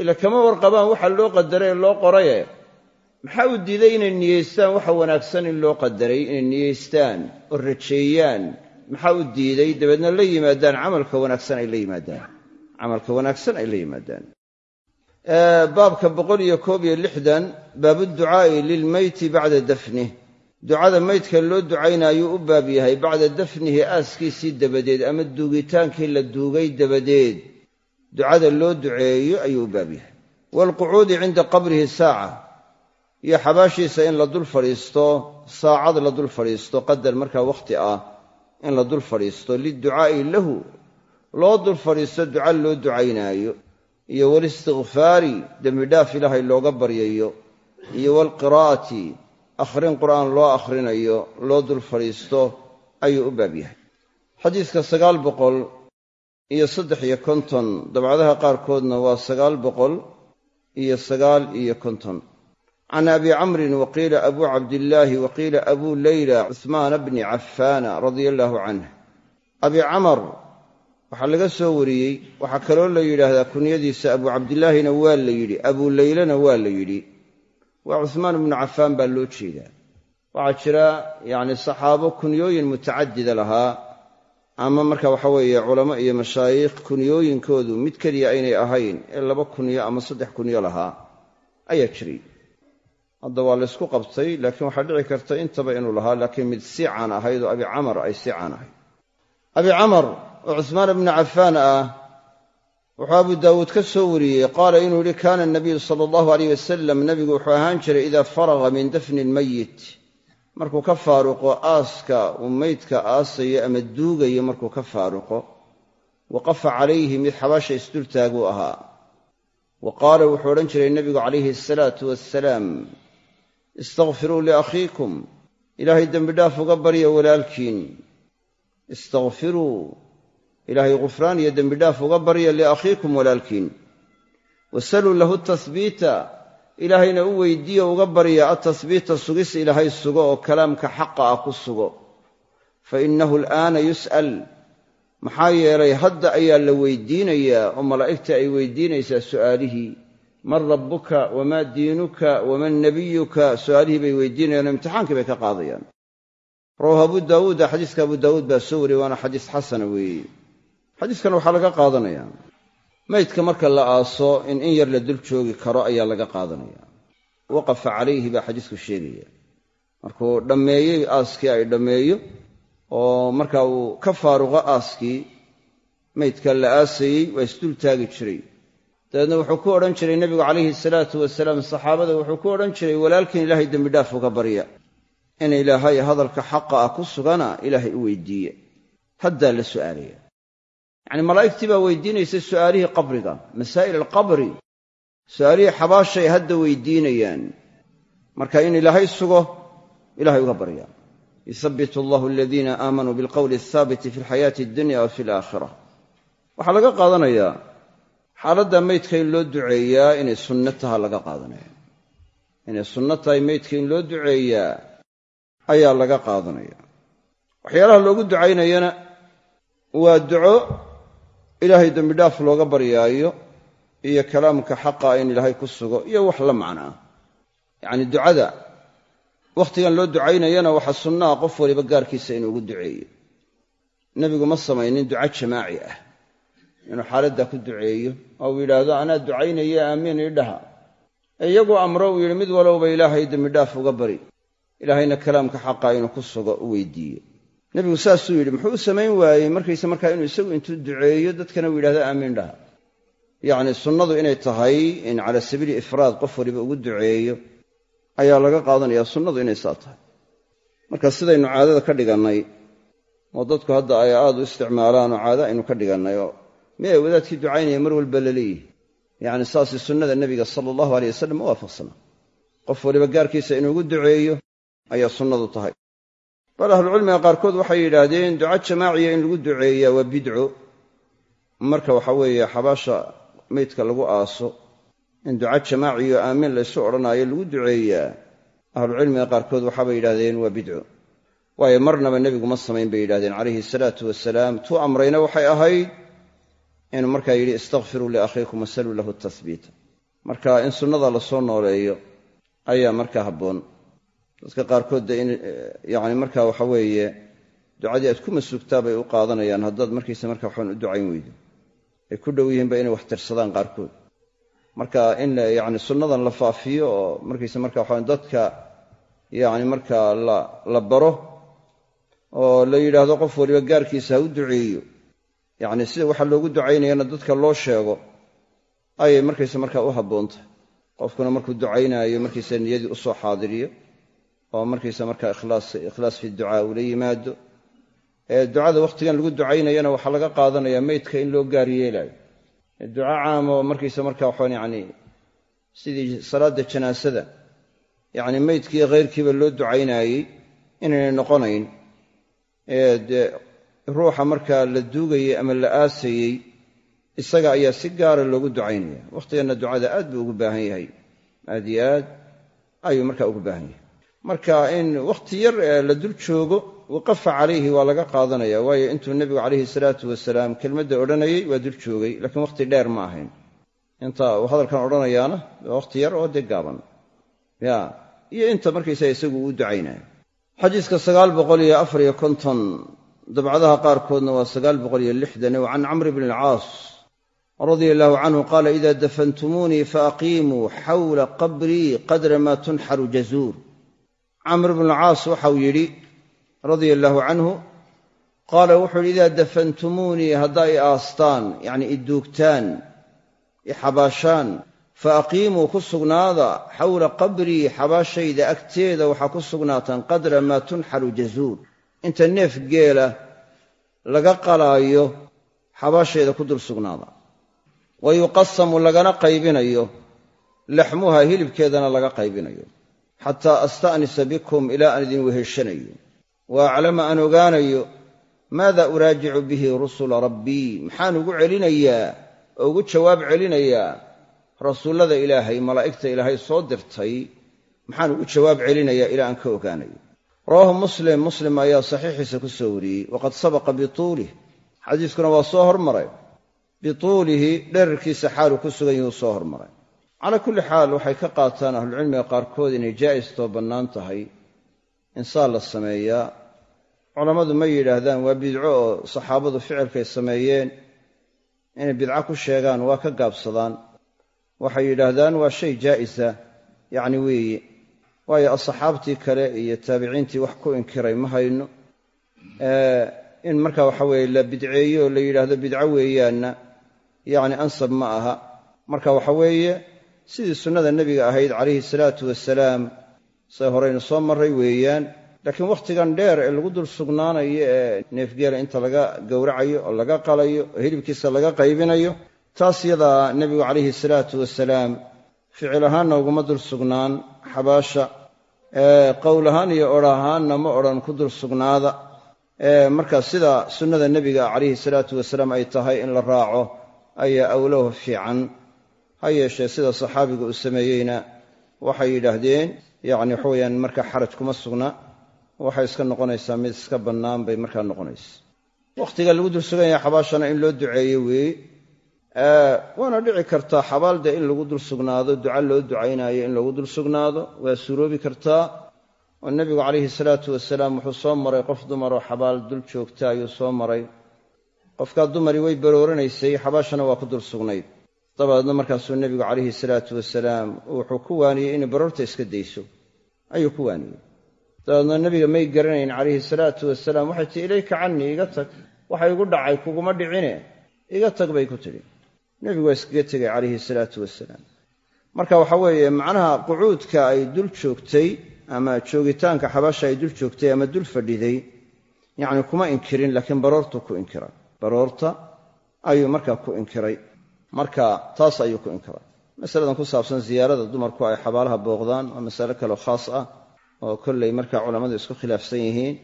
Ila kama warqabaan waxa loo qadaray loo qoraye. Maxaa u diiday inay niyeystaan waxa wanaagsan in loo qadaray inay niyeystaan oo rajeeyaan. Maxaa u diiday? Dabeedna la yimaadaan camalka wanaagsan ay la yimaadaan. Camalka wanaagsan ay la yimaadaan baabka boqol iyo koob iyo lixdan baabuducaa'i lilmeyti bacda dafnih ducada meydka loo ducaynaayuu u baab yahay bacda dafnihi aaskiisii dabadeed ama duugitaankii la duugay dabadeed. Ducada loo duceeyo ayuu u baab yahay. Waalqucuudi cinda qabrihi saaca. Iyo xabaashiisa in la dul fadhiisto saacad la dul fadhiisto qadar markaa wakhti ah in la dul fadhiisto liducaa'i lahu. Loo dul fadhiisto duca loo ducaynaayo iyo walistikfaari dembidhaaf ilaahay looga baryayo iyo waalqiraa'ati akhrin qur'aan loo akhrinayo loo dul fadhiisto ayuu u baab yahay. Xadiiska sagaal boqol iyo saddex iyo konton dabcadaha qaarkoodna waa sagaal boqol iyo sagaal iyo konton. Can abi camrin waqiila abu cabdillaahi waqiila abu leyla cuhmaana bni cafaana radia allaahu canh abi camar waxaa laga soo wariyey waxaa kaloo la yidhaahdaa kunyadiisa abu cabdillaahina waa la yidhi abuu leylana waa la yidhi. Waa cuhmaan ibnu cafaan baa loo jeedaa. Waxaa jira yacni saxaabo kunyooyin mutacadida lahaa ama marka waxa weeye culamo iyo mashaayikh kunyooyinkoodu mid keliya aynay ahayn ee laba kunyo ama saddex kunyo lahaa ayaa jiray. Hadda waa laysku qabtay laakiin waxaa dhici karta intaba inuu lahaa laakiin mid siicaan ahayd oo abi camar ay siicaan ahayd. Abi camar oo cuhmaan ibnu cafaan ah wuxuu abu daawuud ka soo wariyey qaala inuu yidhi kaana nabiyu sala allahu aleyh wasalam nebigu wuxuu ahaan jiray idaa faraga min dafni lmayit markuu ka faaruqo aaska uu meydka aasayo ama duugayo markuu ka faaruqo waqafa calayhi mid xabaasha isdultaaguu ahaa. Wa qaala wuxuu odhan jiray nebigu calayhi asalaatu wassalaam istakfiruu liakhiikum ilaahay dembidhaaf uga barya walaalkiin. Istakfiruu ilaahay khufraan iyo dembidhaaf uga barya liakhiikum walaalkiin. Wasaluu lahu tahbiita ilaahayna u weydiiyo uga barya atahbiita sugis ilaahay sugo oo kalaamka xaqa ah ku sugo. Fa innahu alaana yus'al. Maxaa yeelay hadda ayaa la weydiinayaa oo malaa'igta ay weydiinaysaa su'aalihii. Man rabbuka wamaa diinuka waman nebiyuka su'aalihii bay weydiinayaan oo imtixaankii bay ka qaadayaan. Rawahu abu daawuuda xadiiska abu daawuud baa soo wariyey waana xadiis xasana weeye xadiiskan waxaa laga qaadanayaa maydka marka la aaso in in yar la dul joogi karo ayaa laga qaadanaya. Waqafa calayhi baa xadiisku sheegaya. Markuu dhammeeyey aaskii ay dhammeeyo oo marka uu ka faaruqo aaskii maydka la aasayey waa isdul taagi jiray. Dabeedna wuxuu ku odhan jiray nebigu calayhi salaatu wasalaam saxaabada wuxuu ku odhan jiray walaalkiin ilaahay dembidhaaf uga barya in ilaahay hadalka xaqa ah ku sugana ilaahay u weydiiye. Haddaa la su'aalaya yacni malaa'igtii baa weydiinaysa su'aalihii qabriga. Masaa'il alqabri su'aalihii xabaashay hadda weydiinayaan. Marka in ilaahay sugo ilahay uga baryaan yusabbitu allahu aladiina aamanuu bilqowli alhaabiti fi alxayaati addunya wa fi alaakhira waxaa laga qaadanayaa xaaladda meydka in loo duceeyaa inay sunno taha laga qaadanaya. Inay sunno tahay meydka in loo duceeyaa ayaa laga qaadanaya. Waxyaalaha loogu ducaynayana waa duco ilaahay dembidhaaf looga baryaayo iyo kalaamka xaqa in ilaahay ku sugo iyo wax la macnaa. Yacni ducada wakhtigan loo ducaynayana waxaa sunnaha qof waliba gaarkiisa inuu ugu duceeyo. Nebigu ma samaynin duco jamaaci ah. Inuu xaaladdaa ku duceeyo oo uu yidhaahdo anaa ducaynaya aamiin ii dhaha. Ee iyagoo amro uu yidhi mid walowba ilaahay dembidhaaf uga bari. Ilaahayna kalaamka xaqa inuu ku sugo u weydiiyo nebigu saasuu yidhi muxuu u samayn waayey markayse markaa inuu isagu intuu duceeyo dadkana uu yidhahdo aamiin dhaha yacni sunnadu inay tahay in cala sabiili ifraad qof waliba ugu duceeyo ayaa laga qaadanaya sunnadu inay saa tahay. Marka sidaynu caadada ka dhigannay oo dadku hadda ay aad u isticmaalaan oo caado aynu ka dhigannay oo miyay wadaadkii ducaynaya mar walba la leeyihi yacni saasi sunnada nebiga sala allahu aleyh wasalam u waafaqsana. Qof waliba gaarkiisa inuu ugu duceeyo ayaa sunnadu tahay bal ahlucilmiga qaarkood waxay yidhaahdeen duco jamaaciya in lagu duceeyaa waa bidco. Marka waxa weeye xabaasha meydka lagu aaso in duco jamaaciyo aamiin laysu odhanaayo lagu duceeyaa ahlucilmiga qaarkood waxaabay yidhahdeen waa bidco. Waayo marnaba nebigu ma samayn bay yidhahdeen calayhi salaatu wasalaam tuu amrayna waxay ahayd inuu markaa yidhi istakfiruu liakhiikum wasaluu lahu tahbiita marka in sunnada la soo nooleeyo ayaa markaa habboon dadka qaarkood de in yani markaa waxa weeye ducadii aad ku masugtaa bay u qaadanayaan. Haddaad markiisa marka waxaan u ducayn weydo. Ay ku dhow yihiinba inay wax tirsadaan qaarkood. Marka in yani sunnadan la faafiyo oo markiisa marka waxaan dadka yani markaa la baro oo la yidhaahdo qof waliba gaarkiisa ha u duceeyo. Yacni sida waxaa loogu ducaynayana dadka loo sheego ayay markaysa markaa u habboontahay qofkuna markuu ducaynaayo markiisa niyadii u soo xaadiriyo oo markiisa markaa ikhlaas fi ducaa ula yimaado. Ducada wakhtigan lagu ducaynayana waxaa laga qaadanayaa meydka in loo gaar yeelaayo. Duca caam oo markiisa markaa waxaan yacni sidii salaadda janaasada yacni meydkiiyo khayrkiiba loo ducaynaayey inaynay noqonayn ruuxa markaa la duugayey ama la aasayey isaga ayaa si gaara loogu ducaynaya. Wakhtiganna ducada aad buu ugu baahan yahay. Aad iyo aad ayuu markaa ugu baahan yahay marka in wakhti yar la dul joogo waqafa calayhi waa laga qaadanaya. Waayo intuu nebigu calayhi salaatu wasalaam kelmadda odhanayey waa dul joogay. Laakiin wakhti dheer ma ahayn. Inta uu hadalkan odhanayaana waa wakhti yar oo dee gaaban. Ya iyo inta markaysaga isagu uu ducaynaya xadiiska sagaal boqol iyo afar iyo konton dabcadaha qaarkoodna waa sagaal boqol iyo lixdan. Wa can bni alcaas radia allahu canhu qaala ida dafantumuunii faaqiimuu xawla qabrii qadra maa tunxaru jazuur camr bnu alcaas waxau yidhi radia allaahu canhu qaala wuxuu yidhi idaa dafantumuunii haddaa i aastaan yacnii i duugtaan i xabaashaan fa aqiimuu ku sugnaada xawla qabrii xabaashayda agteeda waxaa ku sugnaataan qadra maa tunxaru jazuur inta neef geela laga qalaayo xabaashayda ku dul sugnaada. Wa yuqasamu lagana qaybinayo laxmuha hilibkeedana laga qaybinayo xataa asta'nisa bikum ilaa aan idin weheshanayo wa aclama aan ogaanayo maada uraajicu bihi rusula rabbii maxaan ugu celinayaa oo ugu jawaab celinayaa rasuullada ilaahay malaa'igta ilaahay soo dirtay maxaan ugu jawaab celinayaa ilaa aan ka ogaanayo rawaahu muslim muslim ayaa saxiixiisa ku soo wariyey waqad sabaqa bituulih xadiiskuna waa soo hormaray bituulihi dherarkiisa xaaluu ku sugan yahuu soo hormaray calaa kulli xaal waxay ka qaataan ahlucilmiga qaarkood inay jaa'istoo bannaan tahay insaan la sameeyaa culammadu ma yidhaahdaan waa bidco oo saxaabadu ficilkay sameeyeen inay bidco ku sheegaan waa ka gaabsadaan. Waxay yidhaahdaan waa shay jaa'isa yacni weeye. Waayo asxaabtii kale iyo taabiciintii wax ku inkiray ma hayno. In marka waxa weeye la bidceeyo oo la yidhaahdo bidco weeyaanna yacni ansab ma aha. Marka waxa weeye sidii sunnada nebiga ahayd calayhi salaatu wasalaam say horeynu soo marray weeyaan. Laakiin wakhtigan dheer ee lagu dul sugnaanayo ee neefgeela inta laga gowracayo oo laga qalayo oo hilibkiisa laga qaybinayo taas yadaa nebigu calayhi salaatu wasalaam ficil ahaanna uguma dul sugnaan xabaasha qowl ahaan iyo odh ahaanna ma odhan ku dul sugnaada. Marka sida sunnada nebiga calayhi salaatu wasalaam ay tahay in la raaco ayaa awloho fiican ha yeeshee sida saxaabiga uu sameeyeyna waxay yidhaahdeen yacni waxa weyaan marka xaraj kuma sugna waxay iska noqonaysaa mid iska bannaan bay markaa noqonaysa. Wakhtiga lagu dul sugan yahay xabaashana in loo duceeyo weeye waana dhici kartaa xabaalde in lagu dul sugnaado duca loo ducaynaayo in lagu dul sugnaado waa suuroobi kartaa. Oo nebigu calayhi salaatu wasalaam wuxuu soo maray qof dumaroo xabaal dul joogta ayuu soo maray. Qofkaa dumari way barooranaysay xabaashana waa ku dul sugnayd dabadeedna markaasuu nebigu calayhi salaatu wasalaam wuxuu ku waaniyey inay baroorta iska dayso. Ayuu ku waaniyey. Dabeedna nebiga may garanayn calayhi salaatu wasalaam waxay tii ilayka cannii iga tag. Waxa igu dhacay kuguma dhicine. Iga tag bay ku tidhi. Nebigu waa iskaga tegay calayhi salaatu wasalaam. Marka waxa weeye macnaha qucuudka ay dul joogtay ama joogitaanka xabaasha ay dul joogtay ama dul fadhiday yacni kuma inkirin laakiin baroortuu ku inkiray. Baroorta ayuu markaa ku inkiray marka taas ayuu ku inkiray masaladan ku saabsan ziyaarada dumarku ay xabaalaha booqdaan waa masale kaleo khaas ah oo kolley markaa culammadu isku khilaafsan yihiin.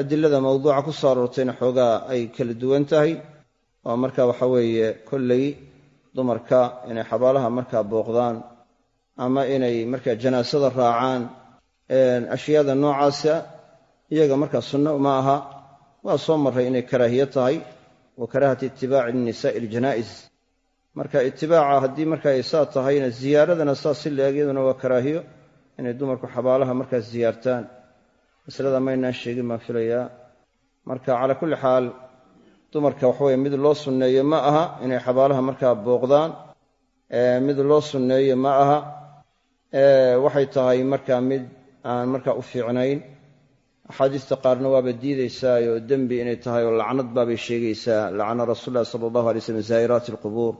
Adilada mawduuca ku soo aroortayna xoogaa ay kala duwan tahay. Oo marka waxa weeye kolley dumarka inay xabaalaha markaa booqdaan ama inay markaa janaasada raacaan ashyaada noocaasa iyaga markaa sunno uma aha. Waa soo marray inay karaahiye tahay wa karaahati itibaaci nisaai aljanaa'is marka itibaaca haddii marka ay saa tahayna ziyaaradana saas si leeg iyaduna waa karaahiyo inay dumarku xabaalaha markaas ziyaartaan. Masalada maynaan sheegin baan filayaa. Marka calaa kulli xaal dumarka waxaweye mid loo sunneeyo ma aha inay xabaalaha markaa booqdaan. Mid loo sunneeyo ma aha. Waxay tahay markaa mid aan markaa u fiicnayn axaadiista qaarna waaba diidaysaa oo dembi inay tahay oo lacnad baabay sheegaysaa lacana rasuul lahi sala allahu alay slam zaa'iraati alqubuur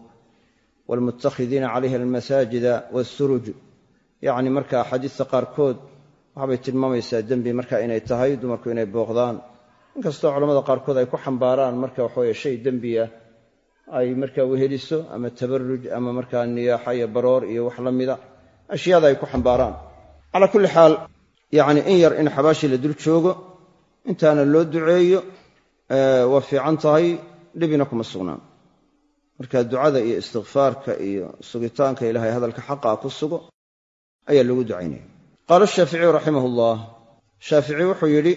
waalmutakhidiina calayha almasaajida waasuruj yacni marka axaadiista qaarkood waxbay tilmaamaysaa dembi marka inay tahay dumarku inay booqdaan. Inkastoo culamada qaarkood ay ku xambaaraan marka waxaweye shay dembiya ay markaa weheliso ama tabaruj ama markaa niyaaxa iyo baroor iyo wax la mida ashyaada ay ku xambaaraan. Calaa kulli xaal yacni in yar in xabaashii la dul joogo intaana loo duceeyo waa fiican tahay dhibina kuma sugnaan. Marka ducada iyo istikfaarka iyo sugitaanka ilaahay hadalka xaqaa ku sugo ayaa loogu ducaynaya qaala shaaficiyu raximah ullah shaafici wuxuu yidhi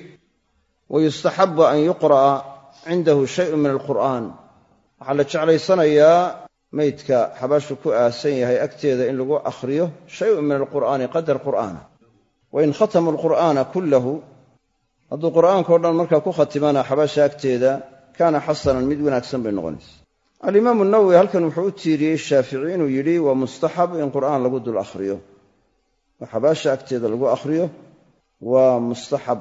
wayustaxabu an yuqra'a cindahu shayun min alqur'aan. Waxaa la jeclaysanayaa meydka xabaashu ku aasan yahay agteeda in lagu akhriyo shayun min alqur'aani qadar qur'aana wain khatamu alqur'aana kullahu hadduu qur'aankao dhan markaa ku khatimana xabaasha agteeda kaana xasanan mid wanaagsan bay noqonaysa alimaamu nawowi halkan wuxuu u tiiriyey shaafici inuu yidhi waa mustaxab in qur'aan lagu dul akhriyo. Oo xabaasha agteeda lagu akhriyo waa mustaxab.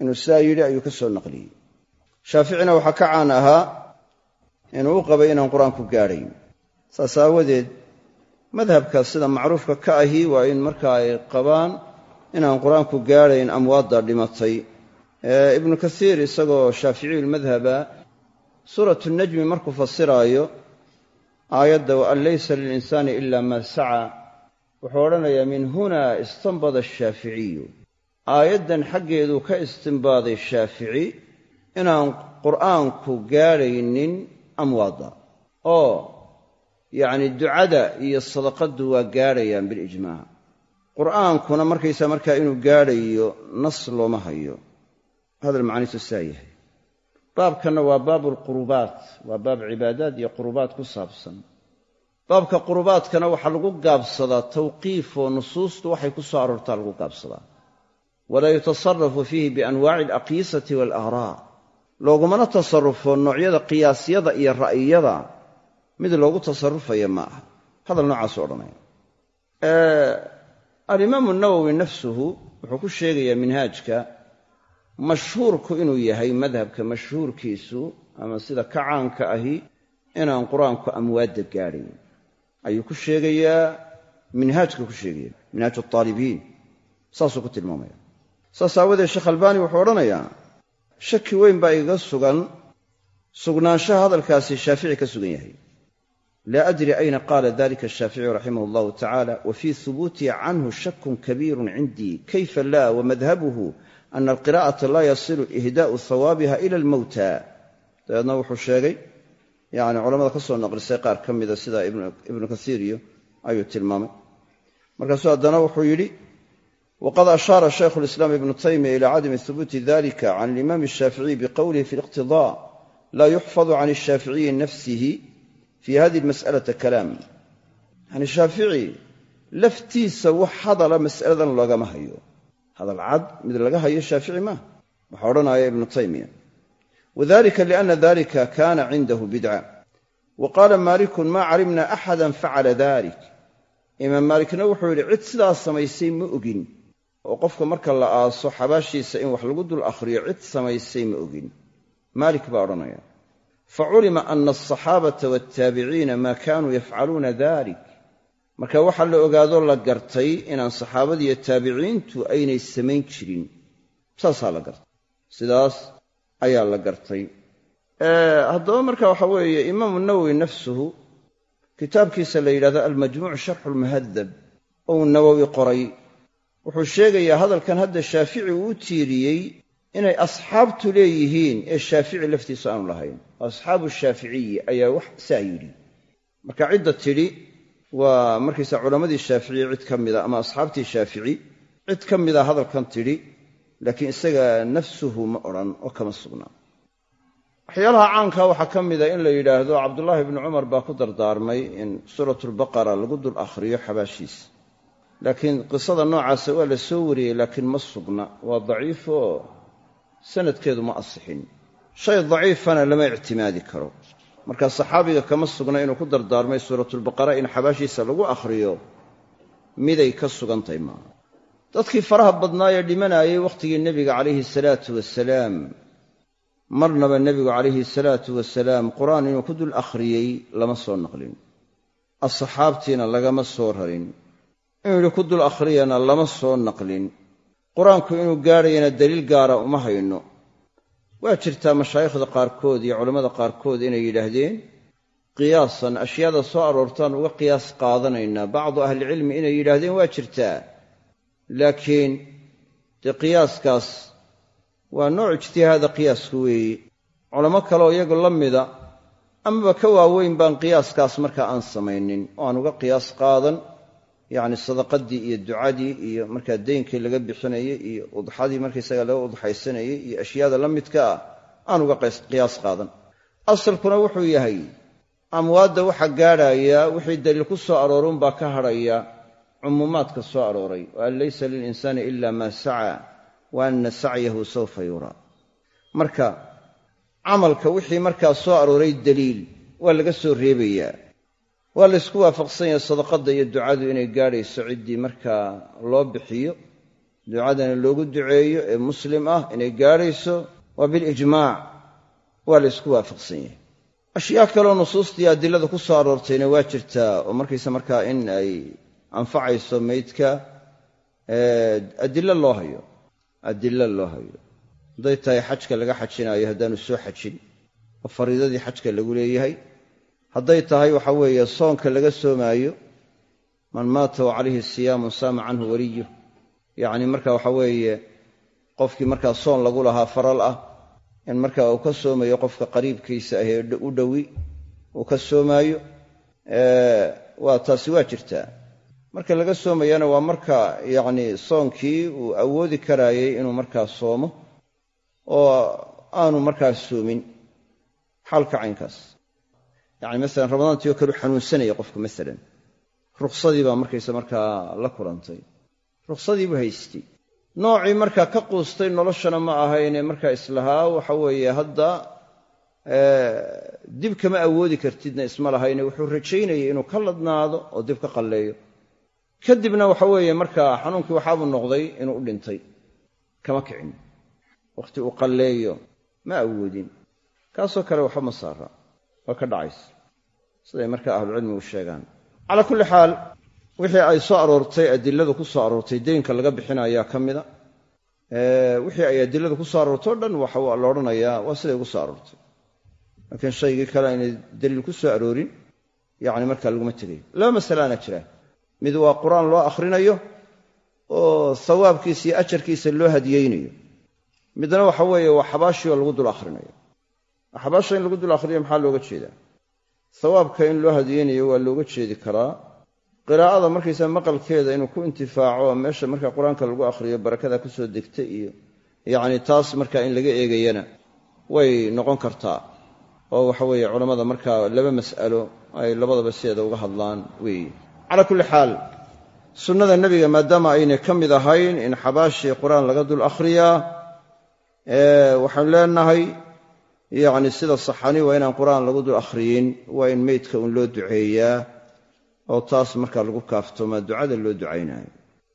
Inuu sidaa yidhi ayuu ka soo naqliyey. Shaaficina waxaa ka caan ahaa inuu qabay inaan qur'aanku saas aawadeed madhabka sida macruufka ka ahi waa in marka ay qabaan inaan qur'aanku gaadhayn amwaadda dhimatay. Ibnu kasiir isagoo shaaficiyulmadhaba suuratu najmi markuu fasiraayo aayadda waan laysa lilinsaani ila maa saca wuxuu odhanayaa min huna istanbada ashaaficiyu aayaddan xaggeeduu ka istimbaaday shaafici inaan qur'aanku gaadhaynin amwaadda. Oo yacni ducada iyo sadaqaddu waa gaadhayaan bilijmaac qur'aankuna markaysaa markaa inuu gaadhayo nas looma hayo. Hadal macniisu saa yahay. Baabkanna waa baabu alqurubaat waa baab cibaadaad iyo qurubaad ku saabsan. Baabka qurubaadkana waxaa lagu gaabsadaa tawqiif oo nusuustu waxay ku soo aroortaa lagu gaabsadaa. Walaa yutasarafu fiihi bianwaaci alaqiisati waalaraa loogumana tasarufo noocyada qiyaasyada iyo ra'yiyada mid loogu tasarufaya ma aha hadal noocaasu odhanaya alimaamu nawowi nafsuhu wuxuu ku sheegayaa minhaajka mashhuurku inuu yahay madhabka mashhuurkiisu ama sida ka caanka ahi inaan qur'aanku amwaadda gaadhayn ayuu ku sheegayaa minhaajka ku sheegaya minhaaj aalibiin saasuu ku tilmaamaya. Saas aawadeed sheekh albaani wuxuu odhanayaa shaki weyn baa igaga sugan sugnaanshaha hadalkaasi shaafici ka sugan yahay laa adri ayna qaala dalika ashaaficiyu raximah allahu tacala wa fii hubuutihi canhu shakun kabiirun cindii kayfa laa wamadhabuhu ana alqira'ata laa yasilu ihdaa'u hawaabiha ila almowta dabeedna wuxuu sheegay yani culamada ka soo naqlisay qaar ka mida sida ibnu kasiir iyo ayuu tilmaamay markaasuu haddana wuxuu yidhi waqad ashaara shaykhu lislaam ibnu taymiya ila cadami hubuuti dalika can alimaami ashaaficiyi biqowlihi fi liqtida laa yuxfadu can ashaaficiyi nafsihi fi hadihi almas'alata kalaam yani shaafici laftiisa wax hadala mas'aladan loogama hayo hadal cad mid laga hayo shaafici maaha waxaa odhanaya ibnu taymiya wadalika liana dalika kana cindahu bidca wa qaala maalikun maa calimna axada facala dalik imaam maalikna wuxuu yidhi cid sidaas samaysay ma ogin oo qofka marka la aaso xabaashiisa in wax lagu dul akhriyo cid samaysay ma ogin maalik baa odhanaya faculima ana alsaxaabata waltaabiciina maa kaanuu yafcaluuna dalik marka waxaa la ogaadoo la gartay inaan saxaabadiiyo taabiciintu aynay samayn jirin saasaa la gartay sidaas ayaa la gartay haddaba marka waxa weeye imaamu nawowi nafsuhu kitaabkiisa la yidhahdo almajmuuc sharxu lmuhadab ou nawowi qoray wuxuu sheegayaa hadalkan hadda shaafici uu tiiriyey inay asxaabtu leeyihiin ee shaafici laftiisu aanu lahayn. Asxaabu shaaficiyi ayaa wax saa yidhi. Marka cidda tidhi waa markaysa culammadii shaaficiyi cid ka mida ama asxaabtii shaafici cid ka mida hadalkan tidhi laakiin isaga nafsuhu ma odhan oo kama sugnaa waxyaalaha caankaa waxaa ka mida in la yidhaahdo cabdullaahi bnu cumar baa ku dardaarmay in suuratulbaqara lagu dul akhriyo xabaashiisa laakiin qisada noocaasa waa la soo wariyey laakiin ma sugna. Waa daciif oo sanadkeedu ma asixin. Shay daciifana lama ictimaadi karo. Marka saxaabiga kama sugna inuu ku dardaarmay suuratulbaqara in xabaashiisa lagu akhriyo miday ka sugantahay maaha dadkii faraha badnaayee dhimanaayey wakhtigii nebiga calayhi salaatu wasalaam marnaba nebigu calayhi salaatu wasalaam qur'aan inuu ku dul akhriyey lama soo naqlin. Asxaabtiina lagama soo rarin. Inuu ku dul akhriyana lama soo naqlin qur'aanku inuu gaadhayana daliil gaara uma hayno. Waa jirtaa mashaayikhda qaarkood iyo culammada qaarkood inay yidhaahdeen qiyaasan ashyaada soo aroortaan uga qiyaas qaadanaynaa bacdu ahlicilmi inay yidhaahdeen waa jirtaa. Laakiin dee qiyaaskaas waa nooc ijtihaada qiyaasku weeye culamo kaleoo iyagu la mida amaba ka waaweyn baan qiyaaskaas markaa aan samaynin oo aan uga qiyaas qaadan yacni sadaqadii iyo ducadii iyo markaa deynkii laga bixinayey iyo udxadii markaysaga laga udxaysanayey iyo ashyaada la midka ah aan uga qiyaas qaadan. Asalkuna wuxuu yahay amwaadda waxa gaadhaya wixii daliil ku soo aroorunbaa ka hadhaya cumuumaadka soo arooray. Wa an laysa lilinsaani ila maa saca wa anna sacyahu sawfa yuraa. Marka camalka wixii markaa soo arooray daliil waa laga soo reebayaa waa laysku waafaqsan yahay sadaqadda iyo ducadu inay gaadhayso ciddii markaa loo bixiyo. Ducadana loogu duceeyo ee muslim ah inay gaadhayso waa bilijmaac waa laysku waafaqsan yahay. Ashyaa kaleo nusuustii adilada ku soo aroortayna waa jirtaa oo markaysa markaa in ay anfacayso meydka adilo loo hayo. Adilo loo hayo. Hadday tahay xajka laga xajinaayo haddaanu soo xajin oo fariidadii xajka lagu leeyahay hadday tahay waxa weeye soonka laga soomaayo man maata wa calayhi siyaamun saama canhu waliyu. Yacni marka waxa weeye qofkii markaa soon lagu lahaa faral ah in markaa uu ka soomayo qofka qariibkiisa ahee u dhowi uu ka soomaayo waa taasi waa jirtaa. Marka laga soomayana waa marka yacni soonkii uu awoodi karaayey inuu markaa soomo oo aanu markaa soomin xaalka caynkaas yacni masalan ramadaantii oo kale u xanuunsanaya qofku masalan. Rukhsadii baa markaysa markaa la kulantay. Rukhsadii buu haystay. Noocii markaa ka quustay noloshana ma ahayne markaa islahaa waxa weeye hadda dib kama awoodi kartidna isma lahayne wuxuu rajaynayay inuu ka ladnaado oo dib ka qalleeyo. Kadibna waxa weeye markaa xanuunkii waxaabuu noqday inuu u dhintay. Kama kicin. Wakhti uu qalleeyo ma awoodin. Kaasoo kale waxba ma saara waa ka dhacaysa. Siday markaa ahlucilmigu sheegaan. Calaa kulli xaal wixii ay soo aroortay adiladu ku soo aroortay deynka laga bixinayaa ka mida wixii ay adilada ku soo aroortay o dhan waxa la odhanayaa waa siday ugu soo aroortay. Laakiin shaygii kale aynay daliil ku soo aroorin yacni markaa laguma tegayo laba masalaana jira. Mid waa qur'aan loo akhrinayo oo sawaabkiisa iyo ajarkiisa loo hadiyeynayo midna waxa weeye waa xabaashii oo lagu dul akhrinayo xabaasha in lagu dul akhriyo maxaa looga jeedaa? Sawaabka in loo hadiyeynayo waa looga jeedi karaa. Qiraa'ada markaysa maqalkeeda inuu ku intifaaco meesha marka qur'aanka lagu akhriyo barakada ku soo degta iyo yacni taas marka in laga eegayana way noqon kartaa. Oo waxa weeye culammada markaa laba mas'alo ay labadaba sideeda uga hadlaan weeye calaa kulli xaal sunnada nebiga maadaama aynay ka mid ahayn in xabaashii qur'aan laga dul akhriyaa waxaanu leenahay yacni sida saxani waa inaan qur'aan lagu dul akhriyin waa in meydka uun loo duceeyaa oo taas markaa lagu kaaftoomaa ducada loo ducaynayo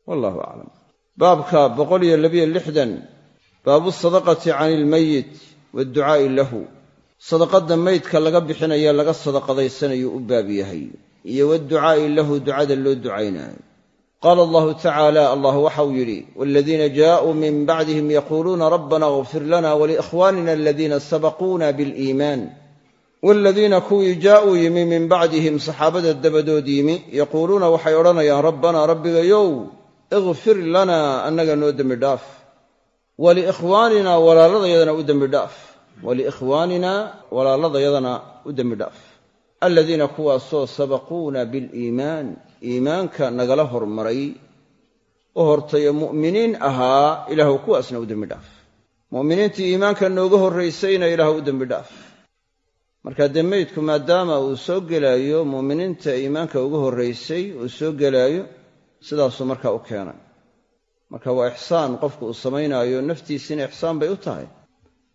wallahu aclam. Baabka boqol iyo labiyo lixdan. Baabu sadaqati cani ilmayit waadducaa'i lahu. Sadaqadda meydka laga bixinaya laga sadaqadaysanayuu u baab yahay. Iyo waadducaa'i lahu ducada loo ducaynayo qaala allahu tacaala allah waxa uu yidhi waaladiina jaaءuu min bacdihim yaquuluuna rabbana اkfir lana waliikhwaanina aladiina sabaquuna biliimaan waladiina kuwii jaauu yimi min bacdihim saxaabada dabadood yimi yaquuluuna waxay odhanayaan rabbanaa rabbigayow ikfir lanaa annaga noo dembi dhaaf waliikhwaanina walaaladayadana u dembi dhaaf waliikhwaanina walaaladayadana u dembi dhaaf aladiina kuwaasoo sabaquuna biliimaan iimaanka nagala hormaray oo hortayo mu'miniin ahaa ilaahu kuwaasna u dembi dhaaf. Mu'miniintii iimaanka nooga horraysayna ilaahu u dembi dhaaf. Marka dee meydku maadaama uu soo gelaayo mu'miniinta iimaanka uga horraysay uu soo gelaayo sidaasuu markaa u keenay. Marka waa ixsaan qofku uu samaynaayo naftiisiina ixsaan bay u tahay.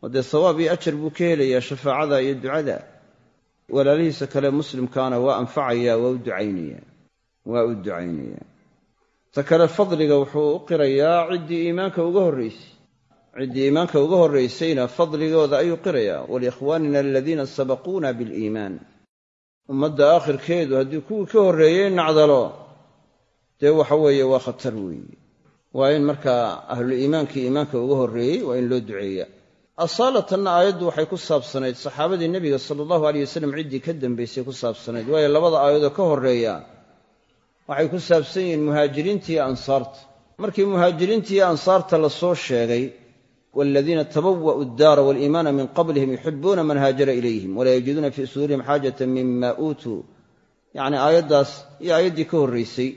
Oo dee sawaab iyo ajar buu ka helayaa shafaacada iyo ducada? Walaalihiisa kale muslimkaana waa anfacayaa waa u ducaynayaa waa u ducaynayaa ta kale fadliga wuxuu u qirayaa ciddii iimaanka uga horraysay ciddii iimaanka uga horraysayna fadligooda ayuu qirayaa. Waliikhwaanina aladiina sabaquuna biliimaan ummadda aakhirkeedu haddii kuwii ka horreeyey nacdalo dee waxa weeye waa khatar weeye. Waa in markaa ahluliimaankii iimaanka uga horreeyey waa in loo duceeyaa. Asaalatanna aayaddu waxay ku saabsanayd. Saxaabadii nebiga sala allahu aleyh wasalam ciddii ka dambaysay ku saabsanayd. Waayo labada aayadoo ka horreeya waxay ku saabsan yihiin muhaajiriinta iyo ansaarta. Markii muhaajiriinta iyo ansaarta la soo sheegay waladiina tabawa'u addaara waaliimaana min qablihim yuxibuuna man haajara ilayhim walaa yajiduuna fii suduurihim xaajatan mima uutuu. Yacni aayaddaas iyo aayaddii ka horraysay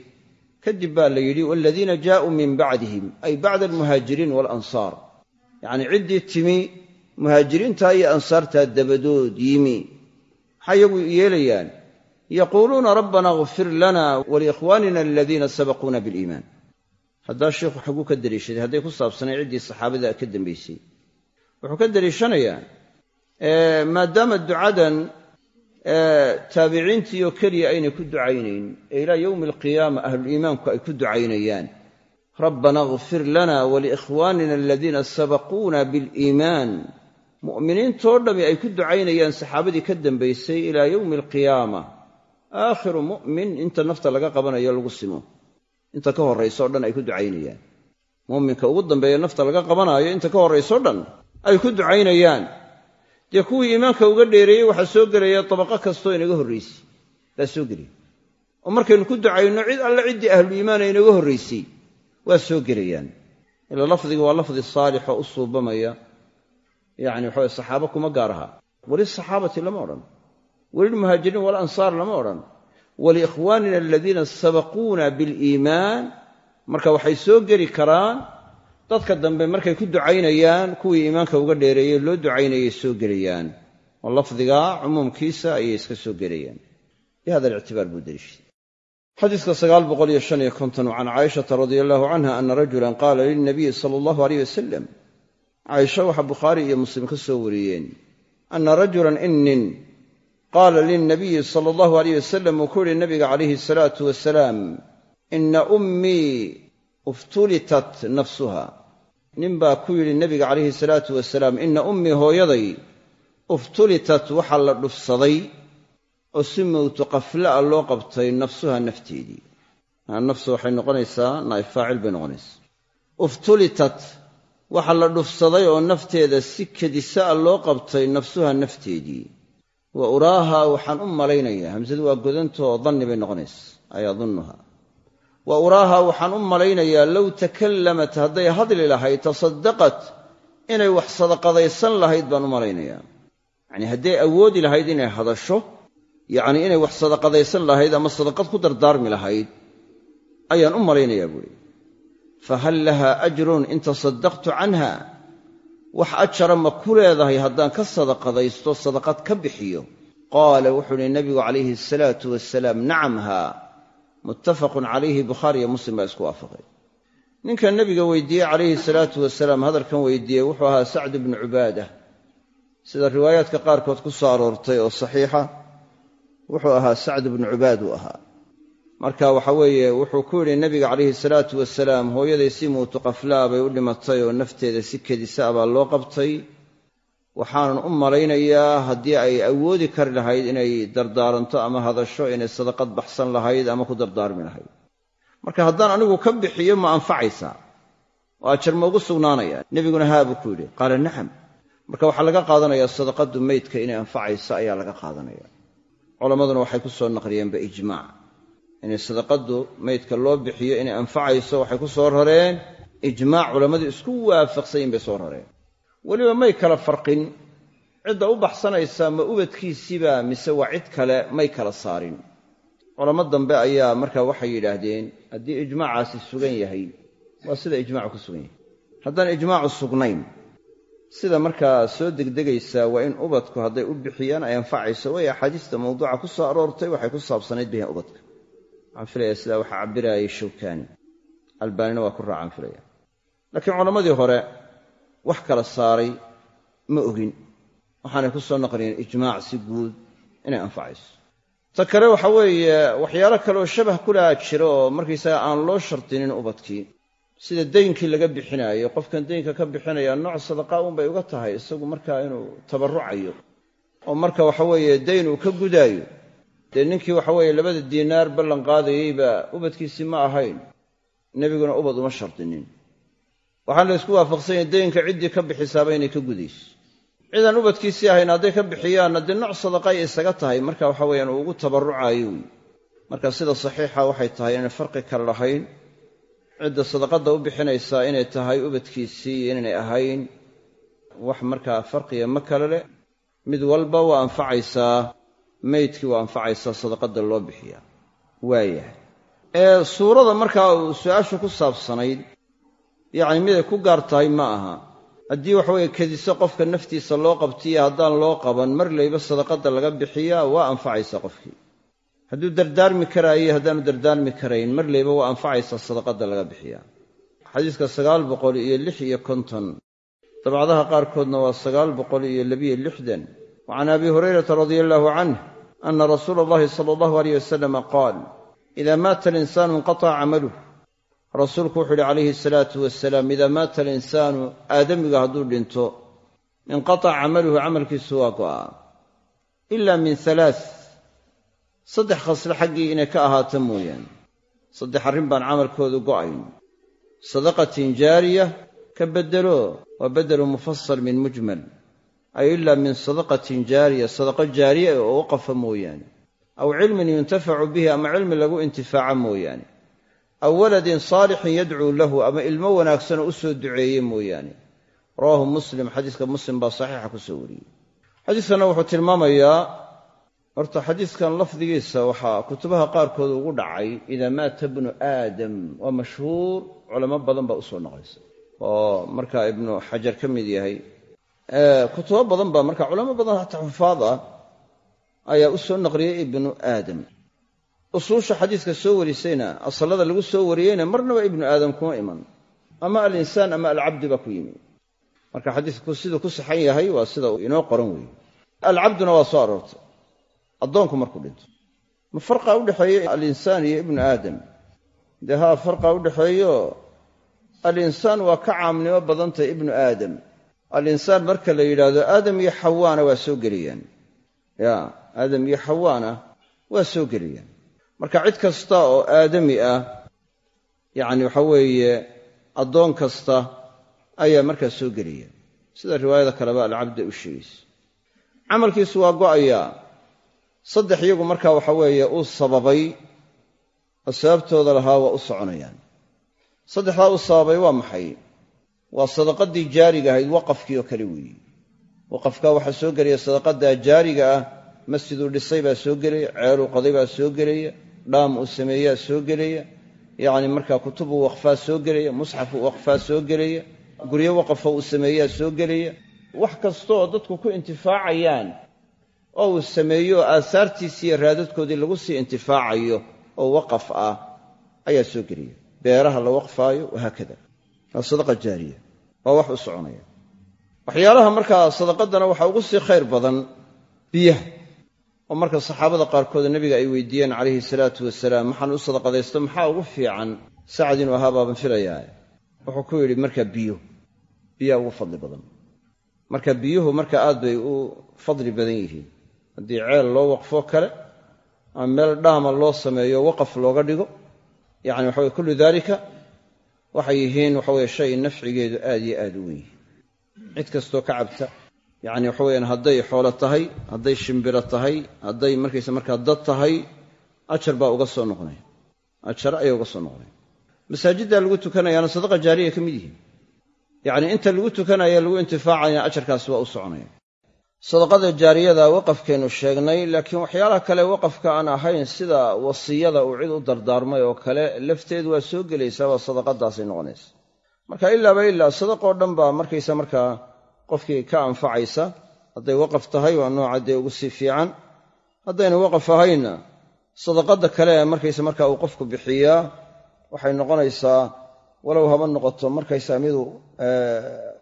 kadib baa la yidhi waladiina jaa'uu min bacdihim ay bacda almuhaajiriin waalansaar yacnii ciddii timi muhaajiriintaa iyo ansaartaa dabadood yimi. Maxay iyagu yeelayaan yaquuluuna rabbana kfir lana waliikhwaanina aladiina sabaquuna biliimaan haddaa sheikhu xagguu ka daliishaday hadday ku saabsanay ciddii saxaabada ka dambaysay wuxuu ka daliishanayaa maadaama ducadan taabiciintii oo keliya aynay ku ducaynayn ee ilaa yowmi alqiyaama ahluliimaanku ay ku ducaynayaan rabbana kfir lana waliikhwaanina aladiina sabaquuna biliimaan mu'miniintoo dhammi ay ku ducaynayaan saxaabadii ka dambaysay ilaa yowmi alqiyaama aakhiru mu'min inta nafta laga qabanayo lagu simo. Inta ka horrayso o dhan ay ku ducaynayaan. Mu'minka ugu dambeeya nafta laga qabanaayo inta ka horrayso dhan ay ku ducaynayaan. Dee kuwii iimaanka uga dheereeyey waxaa soo gelaya dabaqo kastoo inaga horraysay baa soo gelaya oo markaynu ku ducayno cid alle ciddii ahluliimaana inaga horraysay waa soo gelayaan. Ila lafdiga waa lafdi saalix u suubamaya. Yacni waxaway saxaabo kuma gaar aha walisaxaabati lama odhan walilmuhaajiriin walansaar lama odhan. Waliikhwaanina aladiina sabaquuna biliimaan marka waxay soo geli karaan dadka dambe markay ku ducaynayaan kuwii iimaanka uga dheereeyey loo ducaynayay soo gelayaan oo lafdiga cumuumkiisa ayay iska soo gelayaan bihada alictibaar buu deliishaday xadiiska sagaal boqol iyo shan iyo konton can caaishata radia allahu canha ana rajulan qaala lilnabiyi sala allahu aleyh wasalam caaisha waxaa bukhaari iyo muslim ka wariyeen. Ana qaala lilnabiyi sala allahu aleyh wasalam uu ku yihi nabiga calayhi asalaatu wasalaam ina ummii uftulitat nafsuha nin baa ku yidhi nebiga calayhi salaatu wasalaam ina ummii hooyaday uftulitat waxaa la dhufsaday oo si mowtu qafla a loo qabtay nafsuha nafteedii nafsu waxay noqonaysaa naa'ib faacil bay noqonaysaa uftulitat waxa la dhufsaday oo nafteeda si kedisa'a loo qabtay nafsuha nafteedii wa uraaha waxaan u malaynayaa. Hamsadu waa godantoo danni bay noqonaysa ay adunnuha wa uraaha waxaan u malaynayaa low takallamat hadday hadli lahayd tasaddaqat inay wax sadaqadaysan lahayd baan u malaynayaa. Yacnii hadday awoodi lahayd inay hadasho yacnii inay wax sadaqadaysan lahayd ama sadaqad ku dardaarmi lahayd ayaan u malaynayaa buuhi fahal lahaa ajrun in tasaddaqtu canha wax ajara ma ku leedahay haddaan ka sadaqadaysto sadaqad ka bixiyo? Qaala wuxuu uhi nabigu calayhi asalaatu wasalaam nacam haa. Muttafaqun calayhi bukhaariyo muslim baa isku waafaqay. Ninka nebiga weydiiyey calayhi salaatu wasalaam hadalkan weydiiyey wuxuu ahaa sacd bnu cubaadah sida riwaayaadka qaarkood ku soo aroortay oo saxiixa wuxuu ahaa sacd bnu cubaad uu ahaa marka waxa weeye wuxuu ku yidhi nebiga calayhi salaatu wasalaam hooyaday si muutu qaflaa bay u dhimatay oo nafteeda si kedisa baa loo qabtay. Waxaanan u malaynayaa haddii ay awoodi kari lahayd inay dardaaranto ama hadasho inay sadaqad baxsan lahayd ama ku dardaarmi lahayd. Marka haddaan anigu ka bixiyo ma anfacaysaa oo ajar ma ugu sugnaanaya. Nebiguna haa buu ku yidhi qaala nacam. Marka waxaa laga qaadanayaa sadaqadu meydka inay anfacayso ayaa laga qaadanaya. Culammaduna waxay ku soo naqliyeenba ijmaac inay sadaqadu meydka loo bixiyo inay anfacayso waxay ku soo rareen ijmaac culammadu isku waafaqsayin bay soo rareen weliba may kala farqin cidda u baxsanaysa ma ubadkiisiiba mise waa cid kale may kala saarin. Culamo dambe ayaa markaa waxay yidhaahdeen haddii ijmaacaasi sugan yahay waa sida ijmaacu ku sugan yahay. Haddaan ijmaacu sugnayn sida markaa soo degdegaysa waa in ubadku hadday u bixiyaan ay anfacayso way axaadiista mawduuca ku soo aroortay waxay ku saabsanayd bihin ubadka waxaan filaya sidaa waxaa cabbiraayay shawkaani albaanina waa ku raacaan filaya laakiin culammadii hore wax kala saaray ma ogin. Waxaanay ku soo naqliyeen ijmaac si guud inay anfacayso. Ta kale waxa weeye waxyaalo kaleoo shabah kulaha jira oo markaysaga aan loo shardinin ubadkii sida daynkii laga bixinaayo qofkan daynka ka bixinaya nooc sadaqaa unbay uga tahay isagu markaa inuu tabarrucayo. Oo marka waxa weeye dayn uu ka gudaayo dee ninkii waxa weeye labada diinaar ballan qaadayeyba ubadkiisii ma ahayn. Nebiguna ubad uma shardinin waxaan la ysku waafaqsanyay daynka ciddii ka bixisaaba inay ka gudayso cidaan ubadkiisii ahayn hadday ka bixiyaanna dee nooc sadaqay isaga tahay marka waxa weeyaan uu ugu tabarrucaayo wey marka sida saxiixa waxay tahay inay farqi kale lahayn. Cidda sadaqadda u bixinaysaa inay tahay ubadkiisii inaynay ahayn. Wax markaa farqiya ma kale leh. Mid walba waa anfacaysaa meydkii waa anfacaysaa sadaqadda loo bixiyaa waayahay ee suurada markaa su'aashu ku saabsanayd yacni miday ku gaar tahay ma aha. Haddii waxaweeye kediso qofka naftiisa loo qabtiyo haddaan loo qaban mar layba sadaqadda laga bixiyaa waa anfacaysaa qofkii. Hadduu dardaarmi karaayo haddaanu dardaarmi karayn mar layba waa anfacaysaa sadaqadda laga bixiyaa xadiiska sagaal boqol iyo lix iyo konton. Dabcadaha qaarkoodna waa sagaal boqol iyo labiyo lixdan wa can abi hurayrata radia allaahu canh ana rasuula allahi sala allahu aleyh wasalama qaal idaa maata alinsaanu inqataca camaluh rasuulku wuxuu yidhi calayhi asalaatu wasalaam idaa maata alinsaanu aadamiga hadduu dhinto inqataca camaluhu camalkiisu waa go'aa ila min halaa saddex khasle xaggii inay ka ahaato mooyaane saddex arrin baan camalkoodu go'ayn sadaqatin jaariya ka beddelo waa beddelu mufasal min mujmal ay ilaa min sadaqatin jaariya sadaqo jaariya oo waqafa mooyaane. Aw cilmin yuntafacu bihi ama cilmi lagu intifaaca mooyaane. Aw waladin saalixin yadcuu lahu ama ilmo wanaagsanoo u soo duceeye mooyaane. Rawaahu muslim xadiiska muslim baa saxiixa ku soo wariyey. Xadiiskanna wuxuu tilmaamayaa horta xadiiskan lafdigiisa waxaa kutubaha qaarkood ugu dhacay idaa maata bnu aadam waa mashhuur culamo badan baa u soo noqaysa. Oo markaa ibnu xajar ka mid yahay kutubo badan baa marka culamo badan hataa xufaad ah ayaa u soo naqliyey ibnu aadam. Usuusha xadiiska soo warisayna asallada lagu soo wariyeyna marnaba ibnu aadam kuma iman. Ama alinsaan ama alcabdi baa ku yimi. Marka xadiisku siduu ku saxan yahay waa sida inoo qoran weeye. Alcabduna waa soo aroortay. Addoonku markuu dhinto ma farqaa udhexeeya alinsaan iyo ibnu aadam? Dee haa farqaa udhexeeyo alinsaan waa ka caamnimo badantahy ibnu aadam alinsaan marka la yidhaahdo aadam iyo xawaana waa soo geliyaan ya aadam iyo xawaana waa soo geliyaan marka cid kasta oo aadami ah yacni waxa weeye addoon kasta ayaa markaa soo gelaya sida riwaayada kaleba alcabda u sheegaysa camalkiisu waa go'ayaa saddex iyagu markaa waxa weeye uu sababay oo sababtooda lahaa waa u soconayaan. Saddexdaa uu sababay waa maxay waa sadaqadii jaariga ahayd waqafkii oo kale weeye waqafkaa waxaa soo gelaya sadaqadaa jaariga ah masjiduu dhisay baa soo gelaya ceeluu qaday baa soo gelaya dhaam uu sameeyaa soo gelaya yacni markaa kutubuu waqfaa soo gelaya musxafuu waqfaa soo gelaya guryo waqafo uu sameeyaa soo gelaya. Wax kastaoo dadku ku intifaacayaan oo uu sameeyo oo aasaartiisii iyo raadadkoodii lagu sii intifaacayo oo waqaf ah ayaa soo gelaya. Beeraha la waqfaayo wahaakada waa sadaqa jaariya. Waa wax u soconaya. Waxyaalaha markaa sadaqadana waxaa ugu sii khayr badan biyaha. Oo marka saxaabada qaarkood nebiga ay weydiiyeen calayhi salaatu wasalaam maxaan u sadaqadaysto? Maxaa ugu fiican? Sacad inuu ahaa baaban filayaa wuxuu ku yidhi marka biyo biyaa ugu fadli badan. Marka biyuhu marka aad bay u fadli badan yihiin. Haddii ceel loo waqfoo kale ama meel dhaama loo sameeyo waqaf looga dhigo yacni waxa weye kullu daalika waxay yihiin waxa weye shay nafcigeedu aad iyo aad u weyn. Yihi cid kastoo ka cabta yacni waxa weyaan hadday xoolo tahay hadday shimbiro tahay hadday markaysa markaa dad tahay ajar baa uga soo noqonaya. Ajar ayay uga soo noqonaya. Masaajiddaa lagu tukanayaana sadaqa jaariya ka mid yihiin. Yacni inta lagu tukanaya lagu intifaacaya ajarkaasi waa u soconaya sadaqada jaariyada waqafkaynu sheegnay laakiin waxyaalaha kale waqafka aan ahayn sida wasiyada uu cid u dardaarmay oo kale lafteedu waa soo gelaysaa waa sadaqadaasay noqonaysa. Marka ilaaba ilaa sadaqoo dhan baa markaysa markaa qofkii ka anfacaysa hadday waqaf tahay waa nooca dee ugu sii fiican. Haddayna waqaf ahaynna sadaqada kale markaysa markaa uu qofku bixiyaa waxay noqonaysaa walow haba noqoto markaysaa miduu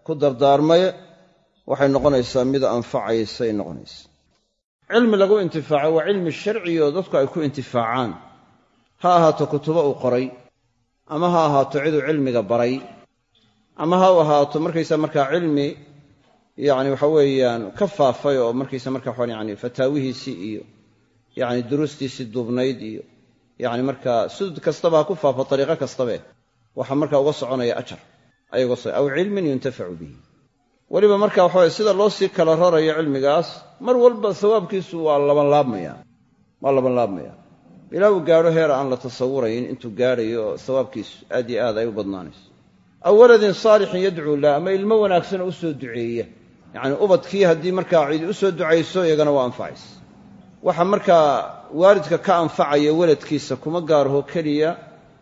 ku dardaarmay waxay noqonaysaa mid anfacaysay noqonaysa. Cilmi lagu intifaaco waa cilmi sharci oo dadku ay ku intifaacaan. Ha ahaato kutubo uu qoray ama ha ahaato ciduu cilmiga baray ama ha u ahaato markaysa markaa cilmi yacni waxa weeyaan ka faafay oo markaysa marka waxaan yani fataawihiisii iyo yacni duruustiisii duubnayd iyo yacni markaa sudud kastaba ha ku faafo ariiqo kastabe waxaa markaa uga soconaya ajar so aw cilmin yuntafacu bihi weliba marka waxaweye sida loo sii kala rarayo cilmigaas mar walba sawaabkiisu waa labanlaabmaya waa labanlaabmaya ilaa uu gaadho heer aan la tasawurayn intuu gaadhayo oo sawaabkiisu aad iyo aad ay u badnaanayso. Aw waladin saalixin yadcuu lah ama ilmo wanaagsanoo u soo duceeya. Yacni ubadkii haddii markaa cidi u soo ducayso iyagana waa anfacaysa waxa markaa waalidka ka anfacaya weladkiisa kuma gaarho keliya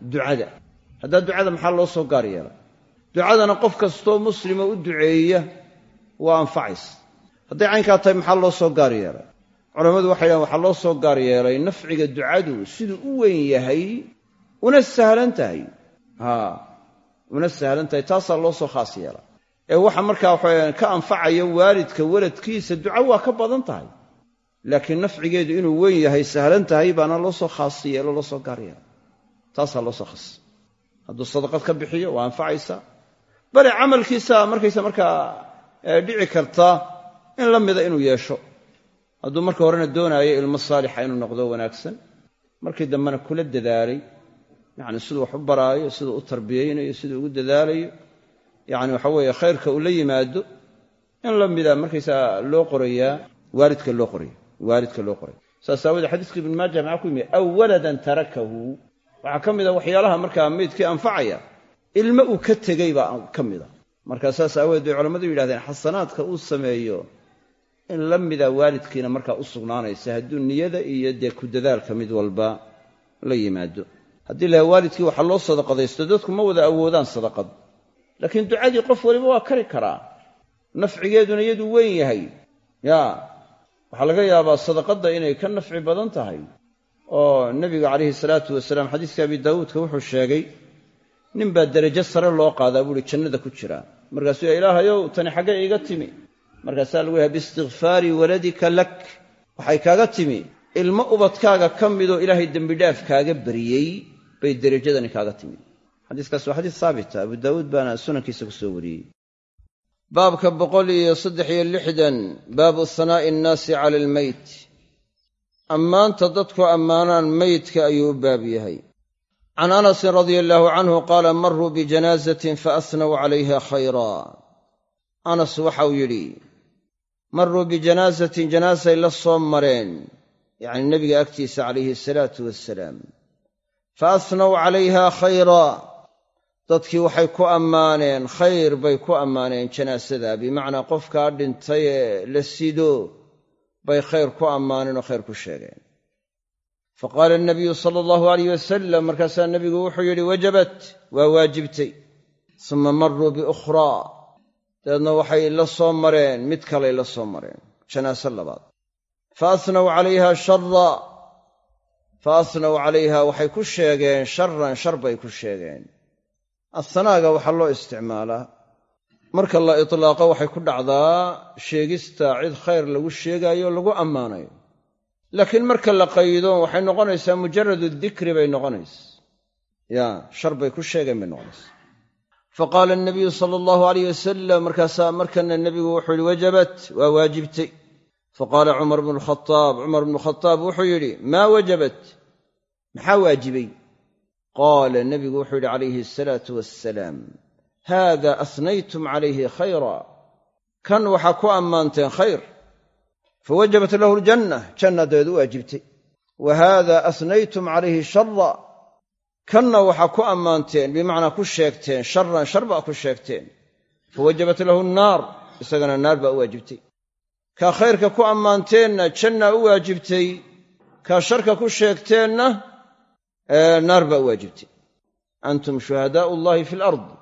ducada. Haddaa ducada maxaa loo soo gaar yeelay? Ducadana qof kastoo muslima u duceeya waa anfacaysa hadday caynkaa tahay maxaa loo soo gaar yeelay? Culammadu waxay dhahan waxaa loo soo gaar yeelay nafciga ducadu siduu u weyn yahay una sahlan tahay. Haa una sahlan tahay taasaa loo soo khaas yeela ee waxa markaa waxaweya ka anfacaya waalidka weladkiisa duco waa ka badan tahay. Laakiin nafcigeedu inuu weyn yahay sahlan tahay baana loo soo khaas yeelo loo soo gaar yeela taasaa loo soo khaas. Hadduu sadaqad ka bixiyo waa anfacaysaa bale camalkiisa markaysa markaa dhici karta in la mida inuu yeesho. Hadduu marka horena doonaayo ilmo saalixa inuu noqdo wanaagsan markii dambena kula dadaalay yacni siduu wax u baraayo siduu u tarbiyaynayo siduu ugu dadaalayo yacni waxa weeye khayrka uu la yimaado in la mida markaysaa loo qorayaa waalidka loo qoraya waalidka loo qoraya saas aawoodee xadiiska ibn maaja maxaa ku yimi? Aw waladan tarakahu. Waxaa ka mida waxyaalaha markaa meydkii anfacaya ilmo uu ka tegey baa ka mida markaa saas aawood bay culammadu yidhahdeen xasanaadka uu sameeyo in la mida waalidkiina markaa u sugnaanaysa hadduu niyada iyo dee ku dadaalka mid walba la yimaado. Haddii laha waalidkii waxaa loo sadaqadaysto dadku ma wada awoodaan sadaqad. Laakiin ducadii qof waliba waa kari karaa. Nafcigeeduna iyadu weyn yahay. Ya waxaa laga yaabaa sadaqadda inay ka nafci badan tahay. Oo nebigu calayhi salaatu wasalaam xadiiska abi daawuudka wuxuu sheegay nin baa derajo sare loo qaadaa buuhi jannada ku jira markaasuu ya ilaahayow tani xaggee iiga timi. Markaasaa lagu yahay biistikfaari waladika lak. Waxay kaaga timi ilmo ubadkaaga ka midoo ilaahay dembidhaaf kaaga bariyey. Bay derajadani kaaga timi. Xadiiskaas waa xadiis saabita abu daawuud baana sunankiisa ku soo wariyey. Baabka boqol iyo saddex iyo lixdan baabu hanaa'i annaasi cala almeyt ammaanta dadku ammaanaan meydka ayuu u baab yahay can anasin radia allaahu canhu qaala maruu bijanaazatin faasnaw calayha khayra anas waxau yidhi maruu bijanaazatin janaasay la soo mareen yacni nebiga agtiisa calayhi asalaatu wassalaam fa asnaw calayha khayra dadkii waxay ku ammaaneen khayr bay ku ammaaneen janaasada bimacnaa qofkaa dhintay ee la sido bay khayr ku ammaaneen oo khayr ku sheegeen fa qaala anabiyu sala allahu alayh wasalam markaasaa nebigu wuxuu yidhi wajabat waa waajibtay suma maruu biukhraa dabeedna waxay la soo mareen mid kalay la soo mareen janaaso labaad fa asnaw calayha shara fa asnaw calayha waxay ku sheegeen sharan shar bay ku sheegeen asanaaga waxaa loo isticmaalaa marka la itlaaqo waxay ku dhacdaa sheegista cid khayr lagu sheegaayo lagu ammaanayo laakiin marka la qaydo waxay noqonaysaa mujaradu dikri bay noqonaysa. Ya shar bay ku sheegeen bay noqonaysa. Fa qaala anabiyu sala allahu alayh wasalam markaasaa markana nebigu wuxuu yihi wajabat waa waajibtay. Fa qaala cumar bnu lkhadaab cumar bnu khadaab wuxuu yidhi maa wajabat? Maxaa waajibay? Qaala nebigu wuxuu yidhi calayhi asalaatu wassalaam haada asnaytum calayhi khayra. Kan waxaa ku ammaanteen khayr fawajabat lahu aljanna janna dabeed u waajibtay wa haada asnaytum calayhi shara kanna waxaa ku ammaanteen bimacnaa ku sheegteen sharan shar baa ku sheegteen fawajabat lahu annaar isagana naar baa u waajibtay kaa khayrka ku ammaanteenna jannaa u waajibtay kaa sharka ku sheegteenna naar baa u waajibtay antum shuhadaau fi alardi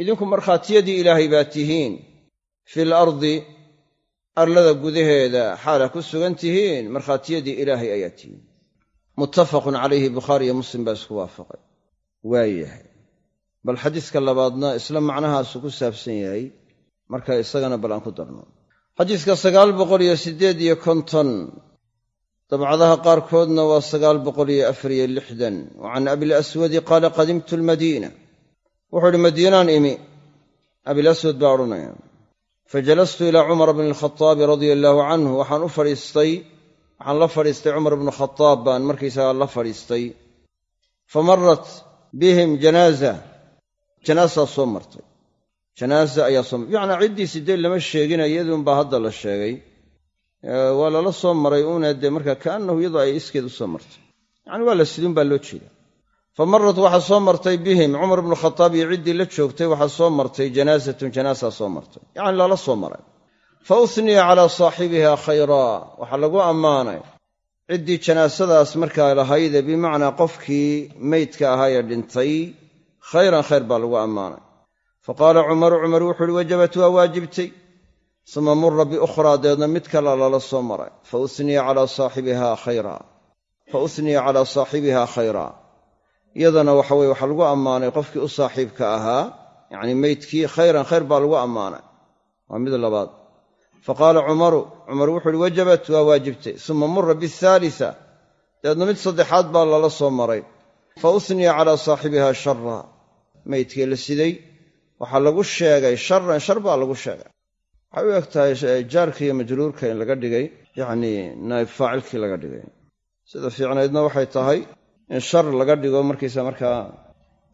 idinku markhaatiyadii ilaahay baa tihiin fi lardi arlada gudaheeda xaala ku sugan tihiin markhaatiyadii ilaahay ayaa tihiin. Muttafaqun calayhi bukhaariyo muslim baa isku waafaqay. Waayahay bal xadiiska labaadna isla macnahaasu ku saabsan yahay marka isagana bal aan ku darno. Xadiiska sagaal boqol iyo siddeed iyo konton dabcadaha qaarkoodna waa sagaal boqol iyo afar iyo lixdan. Wa can abilaswadi qaala qadimtu almadiina wuxuu ihi madiinaan imi. Abilaswad baa odhanaya fajalastu ilaa cumar bni alkhaaabi radia allaahu canhu waxaan u fadhiistay waxaan la fadhiistay cumar bnu khadaab baan markaysagaa la fadhiistay fa marat bihim janaaza janaasaa martay janaaza ayaa soo martay bimacnaa ciddii sidee lama sheegina iyaduunbaa hadda la sheegay waa lala soo maray uuna dee markaa kaannahu iyadoo ay iskeed u soo martay yacani waa la sidun baa loo jeeda fa marat waxaa soo martay bihim cumar bnu khadaab iyo ciddii la joogtay waxaa soo martay janaasatun janaasaa soo martay. Yacni lala soo maray. Fa usniya calaa saaxibiha khayraa waxaa lagu ammaanay. Ciddii janaasadaas markaa lahayde bimacnaa qofkii meydka ahaa ee dhintay khayran khayr baa lagu ammaanay. Fa qaala cumaru cumar wuxu uhi wajabat waa waajibtay. Suma mura biukhraa deedna mid kale lala soo maray. Fa usniya calaa saaxibiha khayraa iyadana waxa weye waxaa lagu ammaanay qofkii u saaxiibka ahaa yacni meydkii khayran khayr baa lagu ammaanay. Waa mid labaad. Fa qaala cumaru cumar wuxu uhi wajabat waa waajibtay. Suma mura biaalisa dabeedna mid saddexaad baa lala soo maray. Fa usniya calaa saaxibiha shara meydkii la siday waxaa lagu sheegay sharan shar baa lagu sheegay. Waxay u eg tahay jaarka iyo majruurka in laga dhigay yacnii naa'ib faacilkii laga dhigay. Sida fiicnaydna waxay tahay in shar laga dhigo markiisa markaa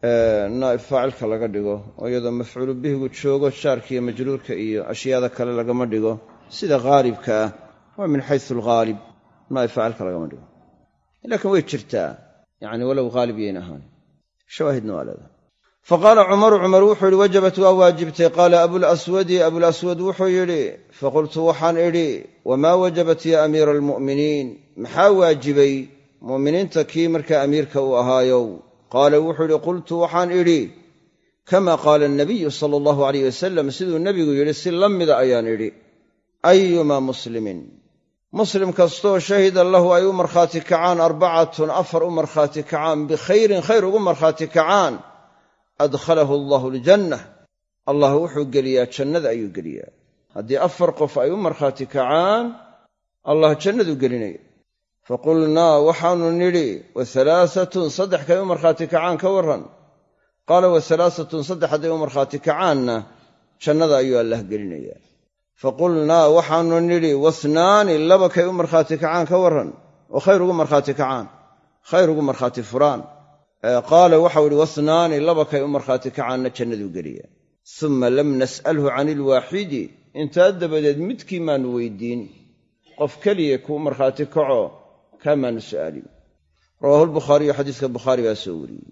naa'ib faacilka laga dhigo oo iyadoo mafcuulu bihigu joogo jaarka iyo majruurka iyo ashyaada kale lagama dhigo sida haalibka ah waa min xaysu alghaalib naa'ib faacilka lagama dhigo. Laakiin way jirtaa yacni walow haalib yayn ahaan. Shawaahidna waa leedahay. Fa qaala cumaru cumar wuxuu yidhi wajabat waa waajibtay. Qaala abulaswadi abulaswad wuxuu yidhi faqultu waxaan idhi wamaa wajabat ya amiira almu'miniin maxaa waajibay mu'miniinta kii markaa amiirka uu ahaayow qaala wuxuu yidhi qultu waxaan idhi kama qaala anabiyu sala allahu alayh wasalam siduu nebigu yidhi si la mida ayaan idhi ayuma muslimin? Muslim kastoo shahida lahu ay u markhaati kacaan arbacatun afar u markhaati kacaan bikhayrin khayr ugu markhaati kacaan adkhalahu allahu aljanna allah wuxuu geliyaa jannada ayuu geliyaa. Haddii afar qof ay u markhaati kacaan allah jannaduu gelinaya faqulnaa waxaanu nidhi wa halaaatun saddex kay u markhaati kacaan ka warran qaala wa halaaatun saddex hadday u markhaati kacaanna jannada ayuu allah gelinayaa faqulnaa waxaanu nidhi wasnaani laba kay u markhaati kacaan ka warran oo khayr ugu markhaati kacaan khayr ugu markhaati furaan qaala waxau ihi wasnaani laba kay u markhaati kacaanna jannaduu geliya uma lam nas'alhu can ilwaaxidi intaa dabadeed midkii maanu weydiin qof keliya kuu markhaati kaco kaa maanu su'aalin rawaahu lbukhaariyu xadiiska bukhaari baa soo wariyey.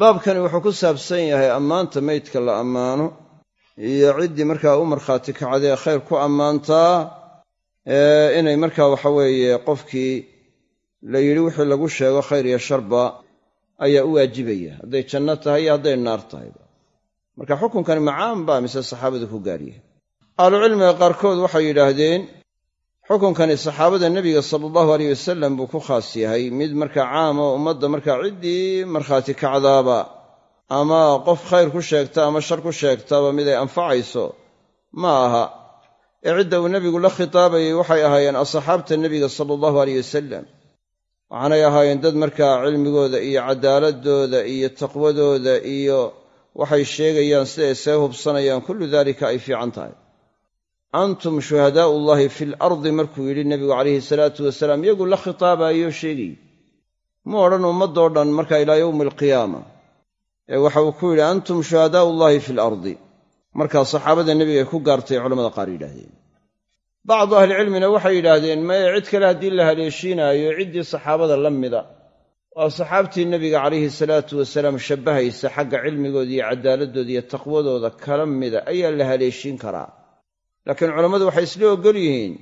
Baabkani wuxuu ku saabsan yahay ammaanta meydka la ammaano iyo ciddii markaa u markhaati kacdee khayr ku ammaantaa inay markaa waxa weeye qofkii la yidhi wixii lagu sheego khayr iyo sharba ayaa u waajibaya. Hadday janno tahay iyo hadday naar tahayba marka xukunkani macaan baa mise saxaabadu ku gaaryahay ahlucilmiga qaarkood waxay yidhaahdeen xukunkani saxaabada nebiga sala allahu aleyh wasalam buu ku khaas yahay. Mid markaa caam oo ummadda markaa ciddii markhaati kacdaaba. Ama qof khayr ku sheegta ama shar ku sheegtaba mid ay anfacayso ma aha. Ee cidda uu nebigu la khitaabayay waxay ahaayeen asxaabta nebiga sala allahu aleyh wasalam waxaanay ahaayeen dad markaa cilmigooda iyo cadaaladooda iyo taqwadooda iyo waxay sheegayaan siday isaga hubsanayaan kullu daalika ay fiican tahay antum shuhadaa'u ullahi fi lardi markuu yidhi nebigu calayhi salaatu wasalaam iyagu la khitaabaayoo sheegay mu odhan ummaddoo dhan marka ilaa yowmi alqiyaama ee waxa uu ku yidhi antum shuhadaa'u ullahi fi lardi markaa saxaabada nebiga ay ku gaartay culamada qaar yidhaahdeen. Bacdu ahlicilmina waxay yidhaahdeen maye cid kale haddii la haleeshiinaayo ciddii saxaabada la mida. Waa saxaabtii nebiga calayhi salaatu wasalaam shabbahaysa xagga cilmigooda iyo cadaaladooda iyo taqwadooda kala mida ayaa la haleeshiin karaa laakiin culammadu waxay isla oggol yihiin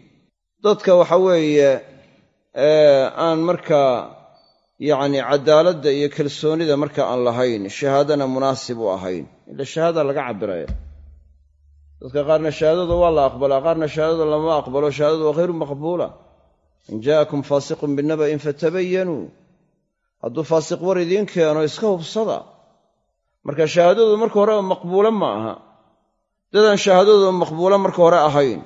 dadka waxa weeye aan markaa yacni cadaaladda iyo kalsoonida marka aan lahayn shahaadana munaasib u ahayn. Ila shahaada laga cabiraya dadka qaarna shahaadada waa la aqbalaa qaarna shahaadada lama aqbalo shahaadadu waa hayru maqbuula. In jaa'akum faasiqun binaba'in fatabayanuu hadduu faasiq war idiin keeno iska hubsada. Marka shahaadadu marka horeba maqbuula ma aha dadaan shahaadadooda maqbuula marka hore ahayn.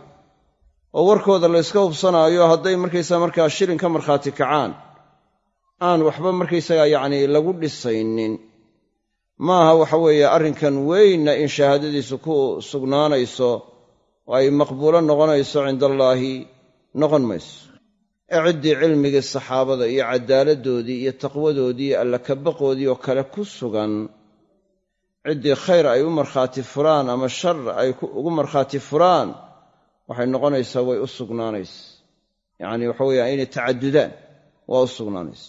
Oo warkooda la yska hubsanaayo hadday markaysaa markaa shilin ka markhaati kacaan. Aan waxba markaysagaa yacnii lagu dhisaynin. Maaha waxa weeye arrinkan weynna in shahaadadiisu ku sugnaanayso oo ay maqbuulo noqonayso cindallaahi noqon mayso. Ee ciddii cilmigii saxaabada iyo cadaaladdoodii iyo taqwadoodii iyo allakabaqoodii oo kale ku sugan ciddii khayr ay u markhaati furaan ama shar ay ugu markhaati furaan waxay noqonaysaa way u sugnaanaysa. Yacanii waxa weeye aynay tacadudaan waa u sugnaanaysa.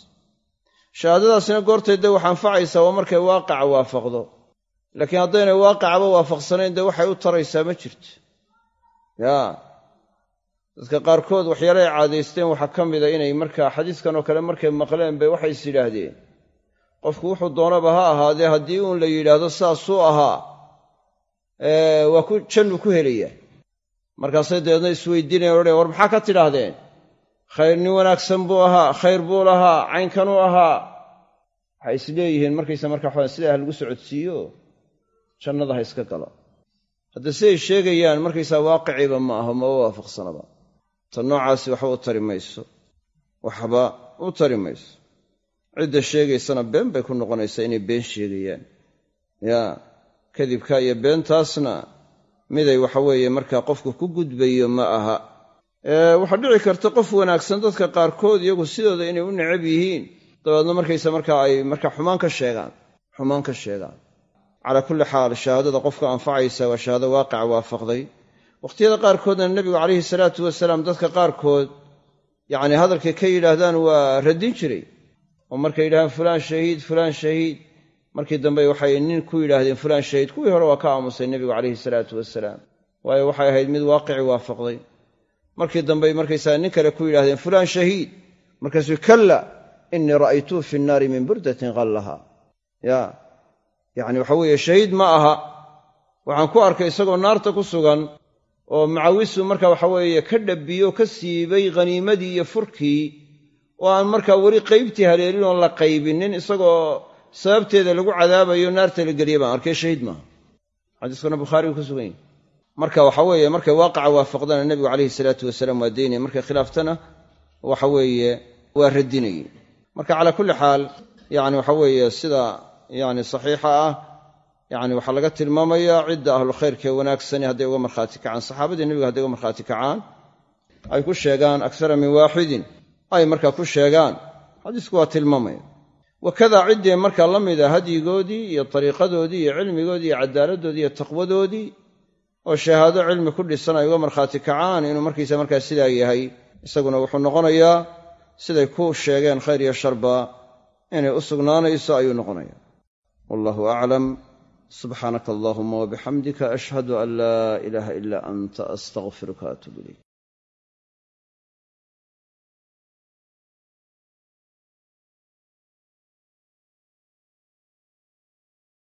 Shahaadadaasina goortay dee wax anfacaysaa waa markay waaqaca waafaqdo. Laakiin haddaynay waaqacaba waafaqsanayn dee waxay u taraysaa ma jirto yaa dadka qaarkood waxyaalahay caadaysteen waxaa ka mida inay markaa xadiiskan oo kale markay maqleen bay waxay is yidhaahdeen qofku wuxuu doonaba ha ahaadee haddii uun la yidhaahdo saasuu ahaa waa ku jannu ku helaya markaasay dabeedna isweydiinayan odhaya war maxaa ka tidhaahdeen? Khayr nin wanaagsan buu ahaa khayr buu lahaa caynkanuu ahaa. Waxay isleeyihiin markaysa markaa waxaa sidaa ha lagu socodsiiyo jannada ha iska galo. Hadda siday sheegayaan markaysaa waaqiciiba ma aho maba waafaqsanaba. Ta noocaasi waxba u tari mayso waxba u tari mayso cidda sheegaysana been bay ku noqonaysaa inay been sheegayaan. Yaa kadibka iyo beentaasna miday waxa weeye markaa qofku ku gudbayo ma aha. Waxaa dhici karta qof wanaagsan dadka qaarkood iyagu sidooda inay u necab yihiin. Dabeedna markaysa markaa ay markaa xumaan ka sheegaan xumaan ka sheegaan. Calaa kulli xaal shahaadada qofka anfacaysa waa shahaado waaqica waafaqday. Wakhtiyada qaarkoodna nebigu calayhi salaatu wasalaam dadka qaarkood yacni hadalkay ka yidhaahdaan waa radin jiray oo markay yidhahdaan fulaan shahiid fulaan shahiid. Markii dambe waxay nin ku yidhaahdeen fulaan shahiid. Kuwii hore waa ka aamusay nebigu calayhi salaatu wasalaam waayo waxay ahayd mid waaqici waafaqday. Markii dambe markaysaa nin kale ku yidhahdeen fulaan shahiid. Markaasuu kalla innii ra'aytuhu fi nnaari min burdatin qallaha ya yacni waxa weeye shahiid ma aha. Waxaan ku arkay isagoo naarta ku sugan oo macawisu marka waxa weeye ka dhabbiyo ka siibay khaniimadii iyo furkii oo aan markaa weli qaybtii haleelin oon la qaybinin isagoo sababteeda lagu cadaabayo naarta la geliya baan arkay shahiid maaha. Xadiiskuna bukhaarigu ku sugan yahy marka waxa weeye markay waaqaca waafaqdana nebigu calayhi salaatu wasalaam waa daynaya markay khilaaftana waxa weeye waa radinayey marka calaa kulli xaal yani waxa weeye sida yani saxiixa ah yani waxaa laga tilmaamayaa cidda ahlulkhayrkee wanaagsani hadday uga markhaati kacaan saxaabadii nebiga hadday uga markhaati kacaan ay ku sheegaan akara min waaxidin ay markaa ku sheegaan. Xadiisku waa tilmaamaya wakadaa ciddii markaa la mida hadyigoodii iyo dariiqadoodii iyo cilmigoodii iyo cadaaladdoodii iyo taqwadoodii oo shahaado cilmi ku dhisan ay uga markhaati kacaan inuu markiisa markaa sidaa yahay. Isaguna wuxuu noqonayaa siday ku sheegeen khayr iyo sharba inay u sugnaanayso ayuu noqonaya wallahu aclam subxaanaka allahuma wabixamdika ashhadu an laa ilaaha ilaa anta astaqfiruka atuub ilayk